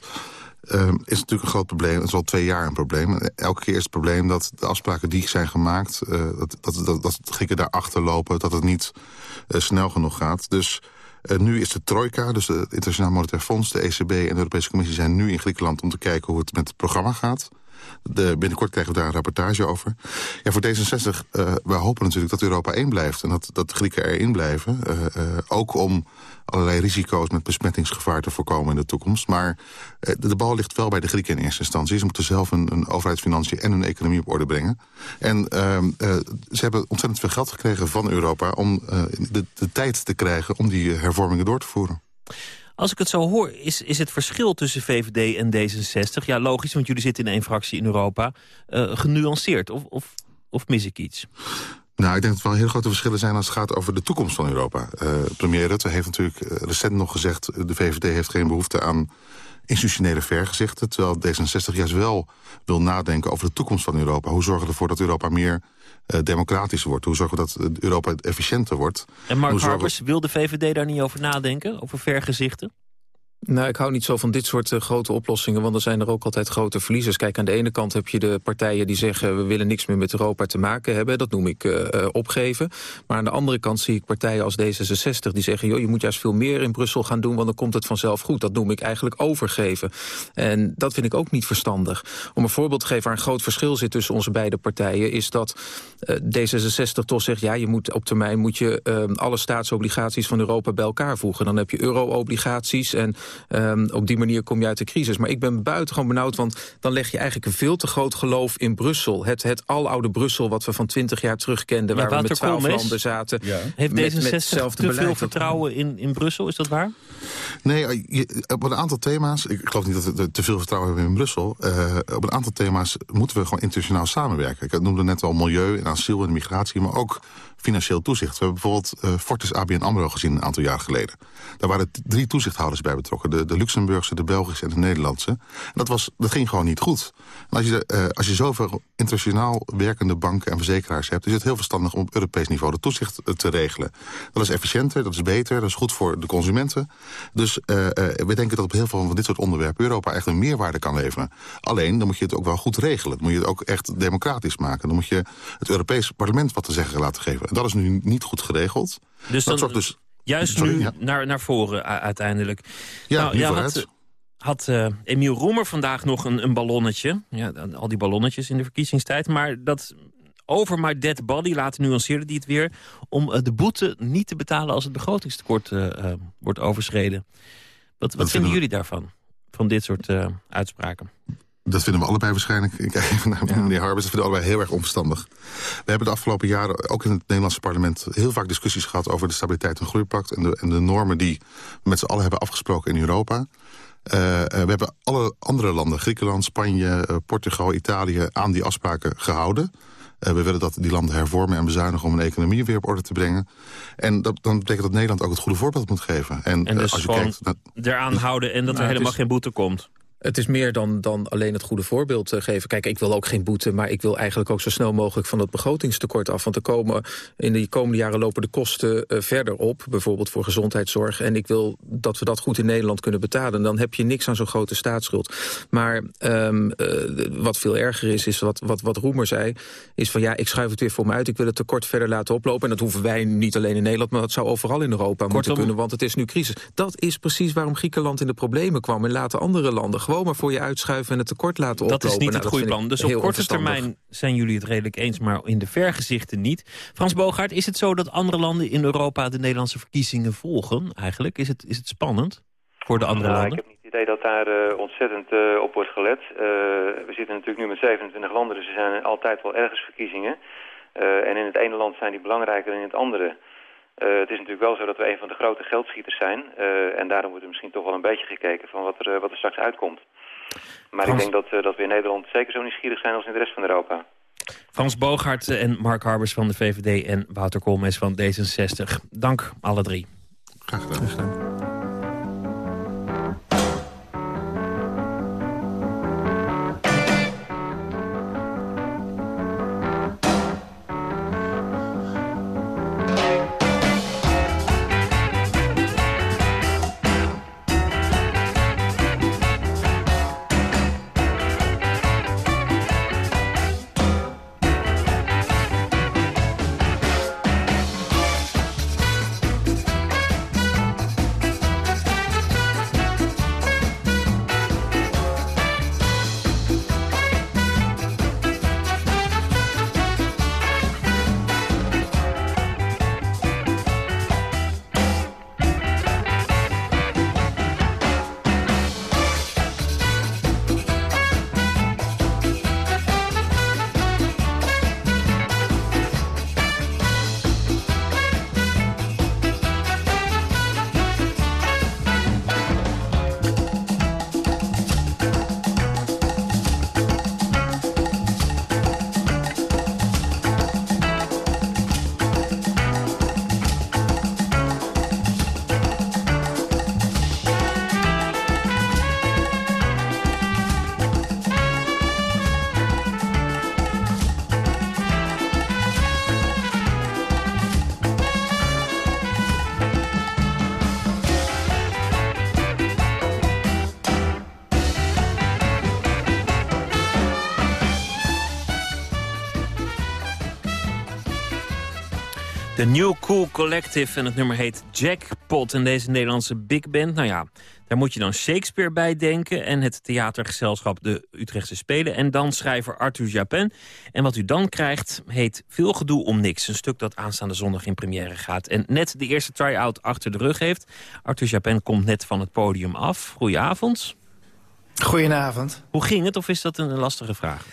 S20: uh, is natuurlijk een groot probleem. Het is al twee jaar een probleem. Elke keer is het probleem dat de afspraken die zijn gemaakt... Dat, dat, dat, dat Grieken daarachter lopen, dat het niet snel genoeg gaat. Dus nu is de trojka, dus het Internationaal Monetair Fonds... de ECB en de Europese Commissie zijn nu in Griekenland... om te kijken hoe het met het programma gaat. De, binnenkort krijgen we daar een rapportage over. Ja, voor D66, uh, we hopen natuurlijk dat Europa één blijft... en dat, dat Grieken erin blijven. Uh, uh, ook om allerlei risico's met besmettingsgevaar te voorkomen in de toekomst. Maar de, bal ligt wel bij de Grieken in eerste instantie. Ze moeten zelf een, een overheidsfinanciën en hun economie op orde brengen. En ze hebben ontzettend veel geld gekregen van Europa... om de, de tijd te krijgen om die hervormingen door te voeren.
S3: Als ik het zo hoor, is, is het verschil tussen VVD en D66... ja, logisch, want jullie zitten in één fractie in Europa... Uh, genuanceerd, of, of, of mis ik iets?
S20: Nou, ik denk dat er wel heel grote verschillen zijn als het gaat over de toekomst van Europa. Uh, premier Rutte heeft natuurlijk recent nog gezegd... de VVD heeft geen behoefte aan institutionele vergezichten... terwijl D66 juist wel wil nadenken over de toekomst van Europa. Hoe zorgen we ervoor dat Europa meer uh, democratischer wordt? Hoe zorgen we dat Europa efficiënter wordt?
S3: En Mark Harbers, wil de VVD daar niet over nadenken? Over vergezichten?
S9: Nou, ik hou niet zo van dit soort uh, grote oplossingen... want er zijn er ook altijd grote verliezers. Kijk, aan de ene kant heb je de partijen die zeggen... we willen niks meer met Europa te maken hebben. Dat noem ik uh, opgeven. Maar aan de andere kant zie ik partijen als D66 die zeggen... joh, je moet juist veel meer in Brussel gaan doen... want dan komt het vanzelf goed. Dat noem ik eigenlijk overgeven. En dat vind ik ook niet verstandig. Om een voorbeeld te geven waar een groot verschil zit... tussen onze beide partijen... is dat uh, D66 toch zegt... ja, je moet op termijn moet je alle staatsobligaties van Europa bij elkaar voegen. Dan heb je euro-obligaties en... Um, op die manier kom je uit de crisis. Maar ik ben buitengewoon benauwd, want dan leg je eigenlijk een veel te groot geloof in Brussel. Het, het aloude Brussel wat we van twintig jaar terug kenden, waar we met twaalf landen zaten.
S3: Ja. Heeft D66 met, te beleid. veel vertrouwen in, in Brussel, is dat waar?
S20: Nee, je, op een aantal thema's, ik geloof niet dat we te veel vertrouwen hebben in Brussel. Uh, op een aantal thema's moeten we gewoon internationaal samenwerken. Ik noemde net al milieu en asiel en migratie, maar ook financieel toezicht. We hebben bijvoorbeeld uh, Fortis ABN AMRO gezien een aantal jaar geleden. Daar waren drie toezichthouders bij betrokken. De, de Luxemburgse, de Belgische en de Nederlandse. En dat, was, dat ging gewoon niet goed. En als, je, uh, als je zoveel internationaal werkende banken en verzekeraars hebt... is het heel verstandig om op Europees niveau de toezicht te regelen. Dat is efficiënter, dat is beter, dat is goed voor de consumenten. Dus uh, we denken dat op heel veel van dit soort onderwerpen... Europa echt een meerwaarde kan leveren. Alleen, dan moet je het ook wel goed regelen. Dan moet je het ook echt democratisch maken. Dan moet je het Europees parlement wat te zeggen laten geven. En dat is nu niet goed geregeld.
S3: Dus dat zorgt dus Juist Sorry, nu ja. naar, naar voren uiteindelijk.
S20: Ja, nou, ja had,
S3: had uh, Emiel Roemer vandaag nog een, een ballonnetje. Ja, al die ballonnetjes in de verkiezingstijd. Maar dat over My Dead Body laten nuanceerde die het weer... om uh, de boete niet te betalen als het begrotingstekort uh, wordt overschreden. Wat, wat vinden jullie daarvan? Van dit soort uitspraken?
S20: Dat vinden we allebei waarschijnlijk. Ik kijk even naar meneer Harbers. Dat vinden we allebei heel erg onverstandig. We hebben de afgelopen jaren ook in het Nederlandse parlement... heel vaak discussies gehad over de stabiliteit en groeipact... en de, en de normen die we met z'n allen hebben afgesproken in Europa. Uh, we hebben alle andere landen, Griekenland, Spanje, uh, Portugal, Italië... aan die afspraken gehouden. Uh, we willen dat die landen hervormen en bezuinigen... om hun economie weer op orde te brengen. En dat, dan betekent dat Nederland ook het goede voorbeeld moet geven.
S3: En, en dus als je kijkt, eraan houden en dat er helemaal is... geen boete komt.
S9: Het is meer dan, dan alleen het goede voorbeeld uh, geven. Kijk, ik wil ook geen boete, maar ik wil eigenlijk ook zo snel mogelijk van dat begrotingstekort af. Want er komen, in de komende jaren lopen de kosten uh, verder op, bijvoorbeeld voor gezondheidszorg. En ik wil dat we dat goed in Nederland kunnen betalen. Dan heb je niks aan zo'n grote staatsschuld. Maar um, uh, wat veel erger is, is wat, wat, wat Roemer zei, is van ja, ik schuif het weer voor me uit. Ik wil het tekort verder laten oplopen. En dat hoeven wij niet alleen in Nederland, maar dat zou overal in Europa Kortom, moeten kunnen, want het is nu crisis. Dat is precies waarom Griekenland in de problemen kwam en laten andere landen gewoon maar voor je uitschuiven en het tekort laten oplopen.
S3: Dat is niet nou, het goede plan. Dus op korte termijn zijn jullie het redelijk eens, maar in de vergezichten niet. Frans Bogaert, is het zo dat andere landen in Europa de Nederlandse verkiezingen volgen eigenlijk? Is het, is het spannend voor de andere
S19: nou,
S3: landen?
S19: Ik heb niet het idee dat daar uh, ontzettend uh, op wordt gelet. Uh, we zitten natuurlijk nu met 27 landen, dus er zijn altijd wel ergens verkiezingen. en in het ene land zijn die belangrijker dan in het andere. Uh, het is natuurlijk wel zo dat we een van de grote geldschieters zijn. Uh, en daarom wordt er misschien toch wel een beetje gekeken van wat er, uh, wat er straks uitkomt. Maar ik denk dat, eh, dat we in Nederland zeker zo nieuwsgierig zijn als in de rest van Europa.
S3: Frans Boogaert en Mark Harbers van de VVD en Wouter Koolmees van D66. Dank alle drie.
S20: Graag gedaan.
S3: De New Cool Collective en het nummer heet Jackpot. En deze Nederlandse big band, nou ja, daar moet je dan Shakespeare bij denken... en het theatergezelschap De Utrechtse Spelen... en dan schrijver Arthur Japin. En wat u dan krijgt heet Veel Gedoe om Niks. Een stuk dat aanstaande zondag in première gaat. En net de eerste try-out achter de rug heeft. Arthur Japin komt net van het podium af. Goedenavond.
S21: Goedenavond.
S3: Hoe ging het of is dat een lastige vraag?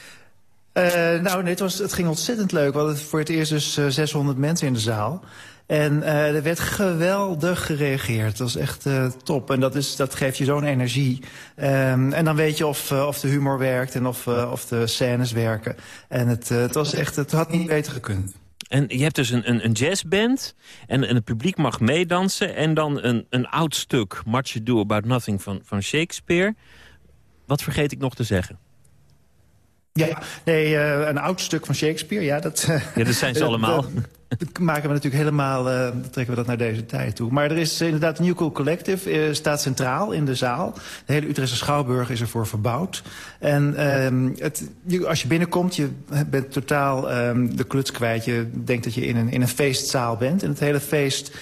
S21: Uh, nou, nee, het, was, het ging ontzettend leuk. We hadden voor het eerst dus uh, 600 mensen in de zaal. En uh, er werd geweldig gereageerd. Dat was echt top. En dat, is, dat geeft je zo'n energie. Um, en dan weet je of, of de humor werkt en of, of de scènes werken. En het, het, was echt, het had niet beter gekund.
S3: En je hebt dus een, een, een jazzband en, en het publiek mag meedansen... en dan een, een oud stuk, Much Ado About Nothing van, van Shakespeare. Wat vergeet ik nog te zeggen?
S21: Ja, nee, uh, een oud stuk van Shakespeare, ja, dat...
S3: Ja, dat zijn ze allemaal.
S21: Dat maken we natuurlijk helemaal, uh, trekken we dat naar deze tijd toe. Maar er is inderdaad een New Cool Collective, uh, staat centraal in de zaal. De hele Utrechtse Schouwburg is ervoor verbouwd. En uh, het, als je binnenkomt, je bent totaal um, de kluts kwijt. Je denkt dat je in een, in een feestzaal bent. En het hele feest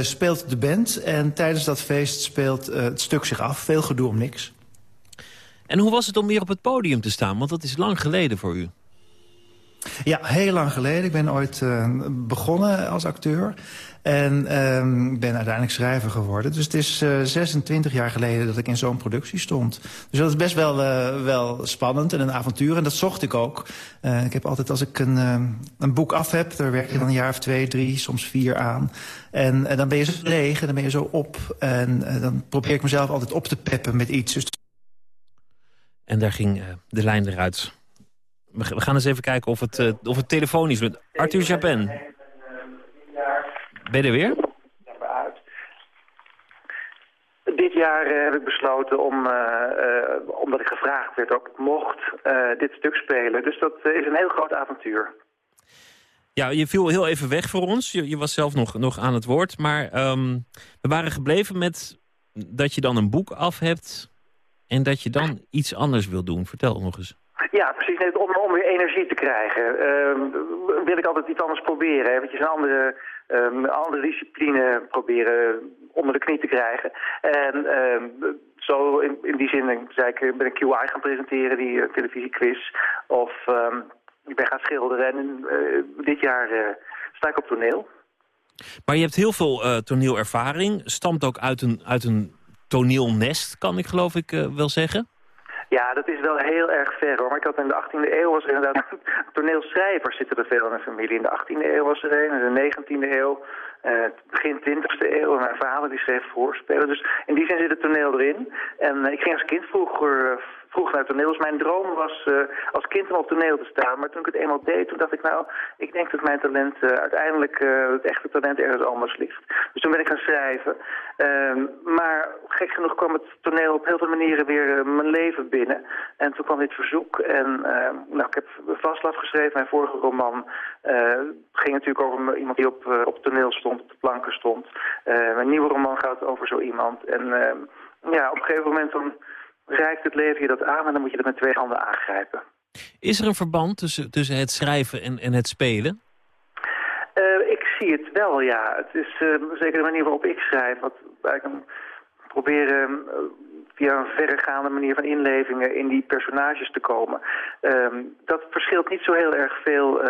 S21: speelt de band. En tijdens dat feest speelt het stuk zich af. Veel gedoe om niks.
S3: En hoe was het om weer op het podium te staan? Want dat is lang geleden voor u.
S21: Ja, heel lang geleden. Ik ben ooit uh, begonnen als acteur. En uh, ben uiteindelijk schrijver geworden. Dus het is uh, 26 jaar geleden dat ik in zo'n productie stond. Dus dat is best wel, uh, wel spannend en een avontuur. En dat zocht ik ook. Ik heb altijd, als ik een, een boek af heb... daar werk je dan een jaar of twee, drie, soms vier aan. En, en dan ben je zo leeg en dan ben je zo op. En dan probeer ik mezelf altijd op te peppen met iets. Dus
S3: en daar ging uh, de lijn eruit. We, we, gaan eens even kijken of het, uh, of het telefonisch is. Arthur Japin. Ben je er weer?
S22: Dit jaar uh, heb ik besloten om, omdat ik gevraagd werd ook mocht, dit stuk spelen. Dus dat is een heel groot avontuur.
S3: Ja, je viel heel even weg voor ons. Je, je was zelf nog, nog aan het woord. Maar um, we waren gebleven met dat je dan een boek af hebt en dat je dan iets anders wil doen. Vertel nog eens.
S22: Ja, precies. Nee, om, om weer energie te krijgen uh, wil ik altijd iets anders proberen. Eventjes een andere, um, andere discipline proberen onder de knie te krijgen. En uh, zo in, in, die zin zei ik, ben ik QI gaan presenteren, die uh, televisiequiz. Of um, ik ben gaan schilderen. En uh, dit jaar uh, sta ik op toneel.
S3: Maar je hebt heel veel toneelervaring. Stamt ook uit een, uit een toneelnest, kan ik geloof ik uh, wel zeggen.
S22: Ja, dat is wel heel erg ver hoor. Maar ik had in de 18e eeuw was er inderdaad toneelschrijvers zitten er veel in de familie. In de 18e eeuw was er een, in de 19e eeuw eh, begin 20e eeuw. Mijn vader die schreef voorspelen. Dus in die zin zit het toneel erin. En eh, ik ging als kind vroeger eh, vroeg naar toneel. Dus mijn droom was uh, als kind om op toneel te staan. Maar toen ik het eenmaal deed, toen dacht ik nou, ik denk dat mijn talent uh, uiteindelijk, uh, het echte talent ergens anders ligt. Dus toen ben ik gaan schrijven. Ehm, maar gek genoeg kwam het toneel op heel veel manieren weer mijn leven binnen. En toen kwam dit verzoek. En ehm, nou, ik heb Vaslav geschreven, mijn vorige roman. ging natuurlijk over iemand die op, op toneel stond, op de planken stond. mijn nieuwe roman gaat over zo iemand. En ehm, ja, op een gegeven moment dan reikt het leven je dat aan en dan moet je dat met twee handen aangrijpen.
S3: Is er een verband tussen, tussen het schrijven en, en het spelen?
S22: Uh, ik zie het wel, ja. Het is uh, zeker de manier waarop ik schrijf. Wat ik proberen uh, via een verregaande manier van inlevingen in die personages te komen. Ehm, dat verschilt niet zo heel erg veel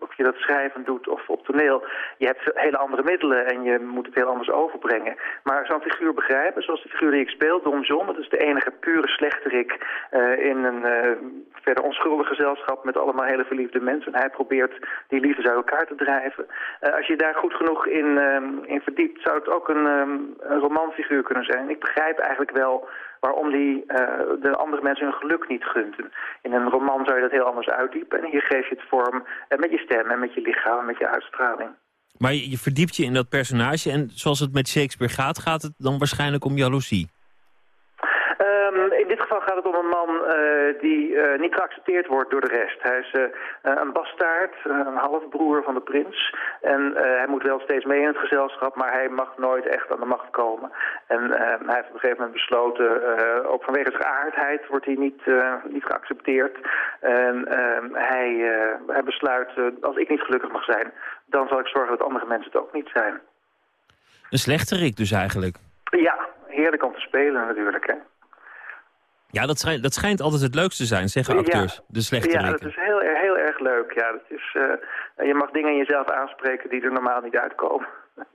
S22: of je dat schrijven doet of op toneel. Je hebt hele andere middelen en je moet het heel anders overbrengen. Maar zo'n figuur begrijpen, zoals de figuur die ik speel, Dom John... dat is de enige pure slechterik uh, in een uh, verder onschuldig gezelschap... met allemaal hele verliefde mensen. En hij probeert die liefdes uit elkaar te drijven. Uh, als je daar goed genoeg in, in verdiept, zou het ook een, um, een romanfiguur kunnen zijn. Ik begrijp eigenlijk wel waarom die uh, de andere mensen hun geluk niet gunt. In een roman zou je dat heel anders uitdiepen. En hier geef je het vorm uh, met je stem en met je lichaam en met je uitstraling.
S3: Maar je, je verdiept je in dat personage en zoals het met Shakespeare gaat... gaat het dan waarschijnlijk om jaloezie?
S22: Geval gaat het om een man uh, die uh, niet geaccepteerd wordt door de rest. Hij is uh, een bastaard, een halfbroer van de prins. En hij moet wel steeds mee in het gezelschap, maar hij mag nooit echt aan de macht komen. En hij heeft op een gegeven moment besloten, ook vanwege zijn geaardheid wordt hij niet, niet geaccepteerd. En ehm, hij, hij besluit, als ik niet gelukkig mag zijn, dan zal ik zorgen dat andere mensen het ook niet zijn.
S3: Een slechterik dus eigenlijk?
S22: Ja, heerlijk om te spelen natuurlijk, hè.
S3: Ja, dat schijnt, dat schijnt altijd het leukste te zijn, zeggen acteurs.
S22: Ja,
S3: de slechte
S22: Ja, dat is heel, heel erg leuk. Ja, dat is, uh, je mag dingen in jezelf aanspreken die er normaal niet uitkomen.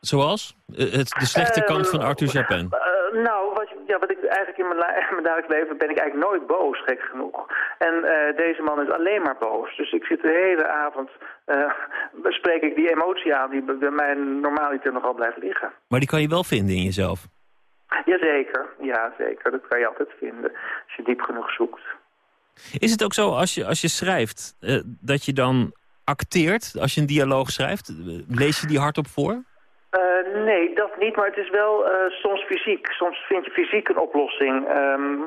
S3: Zoals? Het, de slechte uh, kant van Arthur Japin?
S22: Uh, nou, wat, ja, wat ik eigenlijk in mijn, in mijn dagelijks leven ben ik eigenlijk nooit boos, gek genoeg. En deze man is alleen maar boos. Dus ik zit de hele avond, bespreek ik die emotie aan die bij mij normaal niet nogal blijft liggen.
S3: Maar die kan je wel vinden in jezelf?
S22: Jazeker, ja zeker. Dat kan je altijd vinden als je diep genoeg zoekt.
S3: Is het ook zo als je, als je schrijft uh, dat je dan acteert als je een dialoog schrijft? Lees je die hardop voor?
S22: Uh, nee, dat niet, maar het is wel uh, soms fysiek. Soms vind je fysiek een oplossing. Um,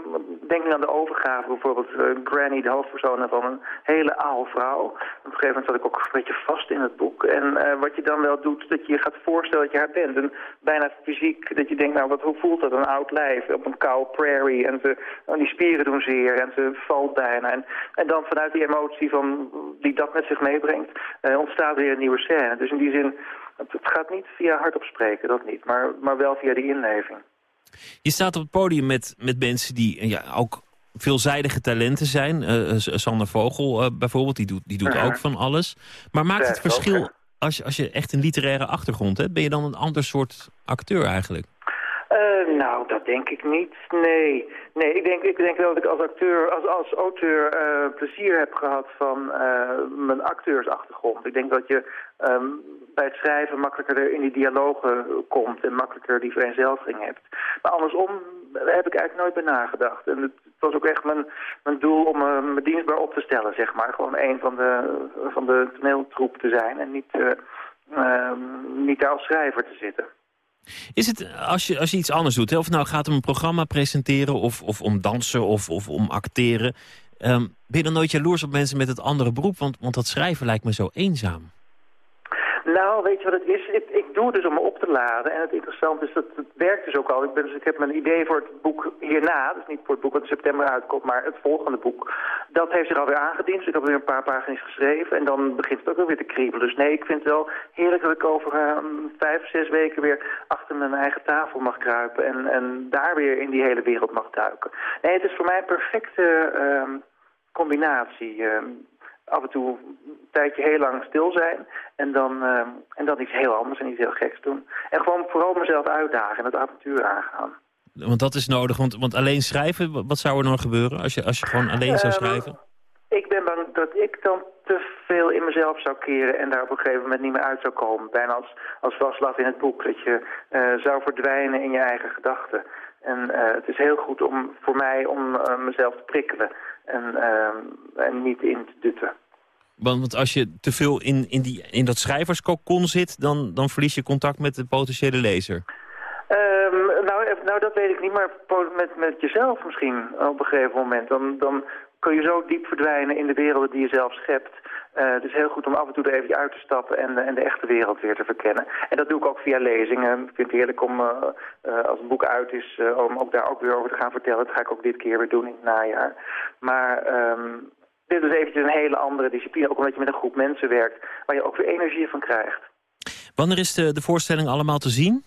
S22: denk nu aan de overgave bijvoorbeeld. Uh, Granny, de hoofdpersoon van een hele oude vrouw. Op een gegeven moment zat ik ook een beetje vast in het boek. En wat je dan wel doet, dat je gaat voorstellen dat je haar bent. En bijna fysiek, dat je denkt, nou, wat, hoe voelt dat, een oud lijf op een koude prairie. En ze, oh, die spieren doen zeer en ze valt bijna. En, en dan vanuit die emotie van, die dat met zich meebrengt, ontstaat weer een nieuwe scène. Dus in die zin... Het gaat niet via hardop spreken, dat niet. Maar, maar wel via die inleving.
S3: Je staat op het podium met, met mensen die ja, ook veelzijdige talenten zijn. Uh, Sander Vogel uh, bijvoorbeeld, die doet, die doet ook van alles. Maar maakt het verschil als je, als je echt een literaire achtergrond hebt? Ben je dan een ander soort acteur eigenlijk?
S22: Uh, nou, denk ik niet. Nee, nee ik, denk, ik denk wel dat ik als acteur, als, als auteur uh, plezier heb gehad van uh, mijn acteursachtergrond. Ik denk dat je um, bij het schrijven makkelijker in die dialogen komt en makkelijker die vereenzelviging hebt. Maar andersom heb ik eigenlijk nooit bij nagedacht. En het was ook echt mijn, mijn doel om uh, me dienstbaar op te stellen, zeg maar. Gewoon een van de, van de toneeltroep te zijn en niet, uh, niet daar als schrijver te zitten.
S3: Is het, als je, als je iets anders doet, hè, of nou gaat om een programma presenteren... of, of om dansen of, of om acteren... Um, ben je dan nooit jaloers op mensen met het andere beroep? Want, want dat schrijven lijkt me zo eenzaam.
S22: Nou, weet je wat het is? Doe het dus om me op te laden. En het interessante is dat het werkt dus ook al. Ik, ben, dus, ik heb mijn idee voor het boek hierna, dus niet voor het boek dat in september uitkomt, maar het volgende boek. Dat heeft zich alweer aangediend. Dus ik heb weer een paar pagina's geschreven. En dan begint het ook weer te kriebelen. Dus nee, ik vind het wel heerlijk dat ik over uh, vijf, zes weken weer achter mijn eigen tafel mag kruipen. En, en daar weer in die hele wereld mag duiken. Nee, het is voor mij een perfecte uh, combinatie. Af en toe een tijdje heel lang stil zijn en dan, uh, en dan iets heel anders en iets heel geks doen. En gewoon vooral mezelf uitdagen en het avontuur aangaan.
S3: Want dat is nodig, want, want alleen schrijven, wat zou er dan gebeuren als je, als je gewoon alleen zou schrijven?
S22: Ik ben bang dat ik dan te veel in mezelf zou keren en daar op een gegeven moment niet meer uit zou komen. Bijna als, als in het boek, dat je eh, zou verdwijnen in je eigen gedachten. En eh, het is heel goed om, voor mij om eh, mezelf te prikkelen en, ehm, en niet in te dutten.
S3: Want, want als je te veel in, in, die, in dat schrijverskokon zit... Dan, dan verlies je contact met de potentiële lezer.
S22: Ehm, nou, eh, nou, dat weet ik niet, maar met, met jezelf misschien op een gegeven moment. Dan, dan kun je zo diep verdwijnen in de werelden die je zelf schept. Eh, het is heel goed om af en toe er even uit te stappen en, de- en de echte wereld weer te verkennen. En dat doe ik ook via lezingen. Ik vind het heerlijk om, eh, eh, als een boek uit is, eh, om ook daar ook weer over te gaan vertellen. Dat ga ik ook dit keer weer doen in het najaar. Maar ehm, dit is eventjes een hele andere discipline. Ook omdat je met een groep mensen werkt, waar je ook weer energie van krijgt.
S3: Wanneer is de, de voorstelling allemaal te zien?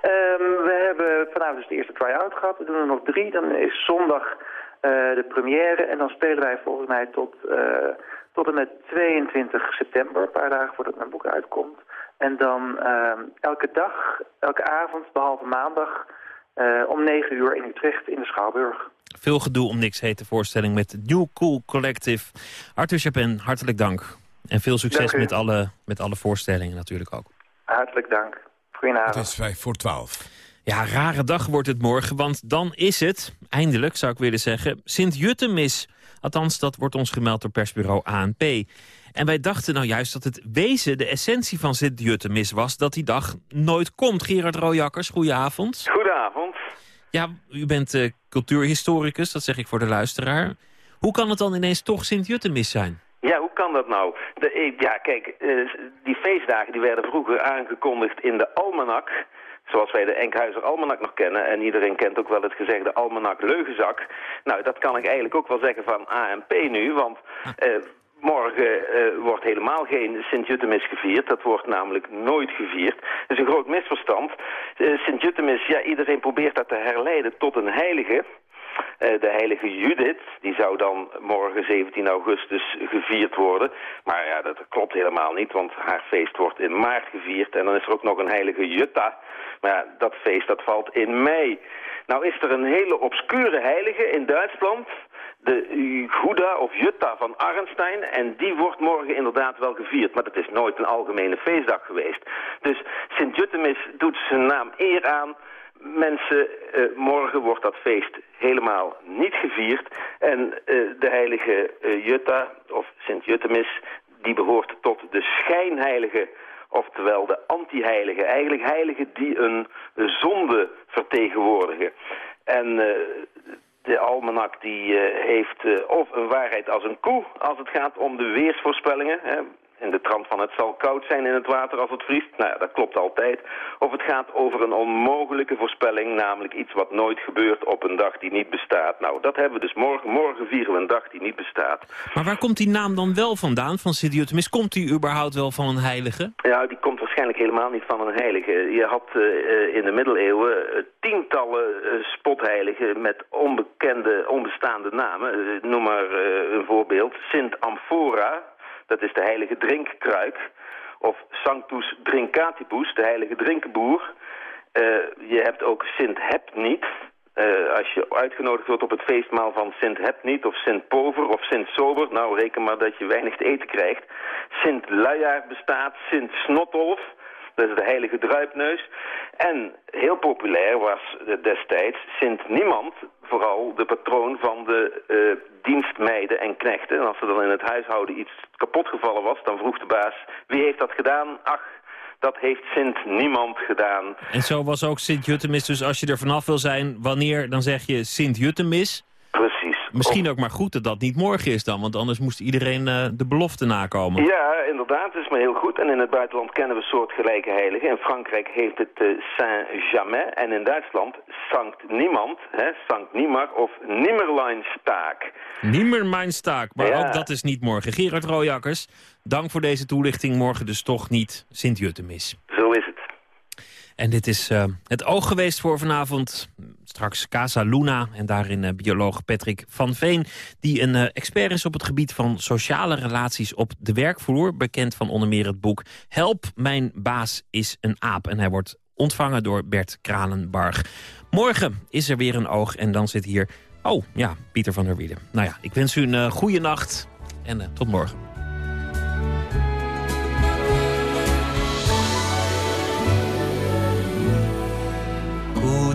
S22: Ehm, we hebben vanavond dus de eerste try-out gehad. We doen er nog drie. Dan is zondag eh, de première. En dan spelen wij volgens mij tot, eh, tot en met 22 september. Een paar dagen voordat mijn boek uitkomt. En dan ehm, elke dag, elke avond, behalve maandag... eh, om 9 uur in Utrecht in de Schouwburg.
S3: Veel gedoe om niks heet de voorstelling met New Cool Collective. Arthur Chapin, hartelijk dank. En veel succes met alle, met alle voorstellingen natuurlijk ook.
S22: Hartelijk dank. Goedenavond.
S2: Het is vijf voor twaalf.
S3: Ja, rare dag wordt het morgen, want dan is het, eindelijk zou ik willen zeggen, Sint-Juttemis. Althans, dat wordt ons gemeld door persbureau ANP. En wij dachten nou juist dat het wezen, de essentie van Sint-Juttemis was... dat die dag nooit komt. Gerard Rooijakkers, goedenavond.
S23: Goedenavond.
S3: Ja, u bent eh, cultuurhistoricus, dat zeg ik voor de luisteraar. Hoe kan het dan ineens toch Sint-Juttemis zijn?
S23: Ja, hoe kan dat nou? De, eh, ja, kijk, eh, die feestdagen die werden vroeger aangekondigd in de almanak. Zoals wij de Enkhuizer almanak nog kennen. En iedereen kent ook wel het gezegde almanak leugenzak. Nou, dat kan ik eigenlijk ook wel zeggen van ANP nu. Want eh, morgen eh, wordt helemaal geen Sint-Juttemis gevierd. Dat wordt namelijk nooit gevierd. Dat is een groot misverstand. Eh, Sint-Juttemis, ja, iedereen probeert dat te herleiden tot een heilige... De heilige Judith, die zou dan morgen 17 augustus gevierd worden. Maar ja, dat klopt helemaal niet, want haar feest wordt in maart gevierd. En dan is er ook nog een heilige Jutta. Maar ja, dat feest dat valt in mei. Nou is er een hele obscure heilige in Duitsland, de Gouda of Jutta van Arnstein. En die wordt morgen inderdaad wel gevierd, maar dat is nooit een algemene feestdag geweest. Dus Sint-Juttemis doet zijn naam eer aan mensen, eh, morgen wordt dat feest helemaal niet gevierd. En eh, de heilige eh, Jutta, of Sint-Juttemis, die behoort tot de schijnheilige, oftewel de anti-heilige. Eigenlijk heiligen die een zonde vertegenwoordigen. En eh, de almanak die eh, heeft eh, of een waarheid als een koe als het gaat om de weersvoorspellingen. Hè. In de trant van het zal koud zijn in het water als het vriest. Nou ja, dat klopt altijd. Of het gaat over een onmogelijke voorspelling, namelijk iets wat nooit gebeurt op een dag die niet bestaat. Nou, dat hebben we dus morgen. Morgen vieren we een dag die niet bestaat.
S3: Maar waar komt die naam dan wel vandaan, van Sint-Juttemis? Komt die überhaupt wel van een heilige?
S23: Ja, die komt waarschijnlijk helemaal niet van een heilige. Je had eh, eh, in de middeleeuwen eh, tientallen spotheiligen met onbekende, onbestaande namen. Noem maar een voorbeeld. Sint Amphora, dat is de heilige drinkkruik. Of Sanctus Drincatibus, de heilige drinkenboer. Eh, je hebt ook Sint Hepniet. Eh, als je uitgenodigd wordt op het feestmaal van Sint Hepniet of Sint Pover of Sint Sober, nou reken maar dat je weinig te eten krijgt. Sint Luiaard bestaat, Sint Snotolf, dat is de heilige druipneus. En heel populair was destijds Sint Niemand, vooral de patroon van de eh, dienstmeiden en knechten. En als er dan in het huishouden iets kapot gevallen was, dan vroeg de baas, wie heeft dat gedaan? Ach, dat heeft Sint Niemand gedaan.
S3: En zo was ook Sint-Juttemis, dus als je er vanaf wil zijn, wanneer, dan zeg je Sint-Juttemis.
S23: Precies.
S3: Misschien ook maar goed dat dat niet morgen is dan, want anders moest iedereen eh, de belofte nakomen.
S23: Ja, inderdaad, dat is maar heel goed. En in het buitenland kennen we soortgelijke heiligen. In Frankrijk heeft het eh, Saint-Jamais en in Duitsland Sankt Niemand, hè, Sankt Nimmer of Nimmerleinstaak.
S3: Niemermeinstaak, maar
S23: Ja.
S3: ook dat is niet morgen. Gerard Rooijakkers, dank voor deze toelichting. Morgen dus toch niet Sint-Juttemis. En dit is eh, het oog geweest voor vanavond. Straks Casa Luna en daarin eh, bioloog Patrick van Veen... die een eh, expert is op het gebied van sociale relaties op de werkvloer. Bekend van onder meer het boek Help, mijn baas is een aap. En hij wordt ontvangen door Bert Kralenbarg. Morgen is er weer een oog en dan zit hier Oh, ja, Pieter van der Wielen. Nou ja, ik wens u een goede nacht en tot morgen.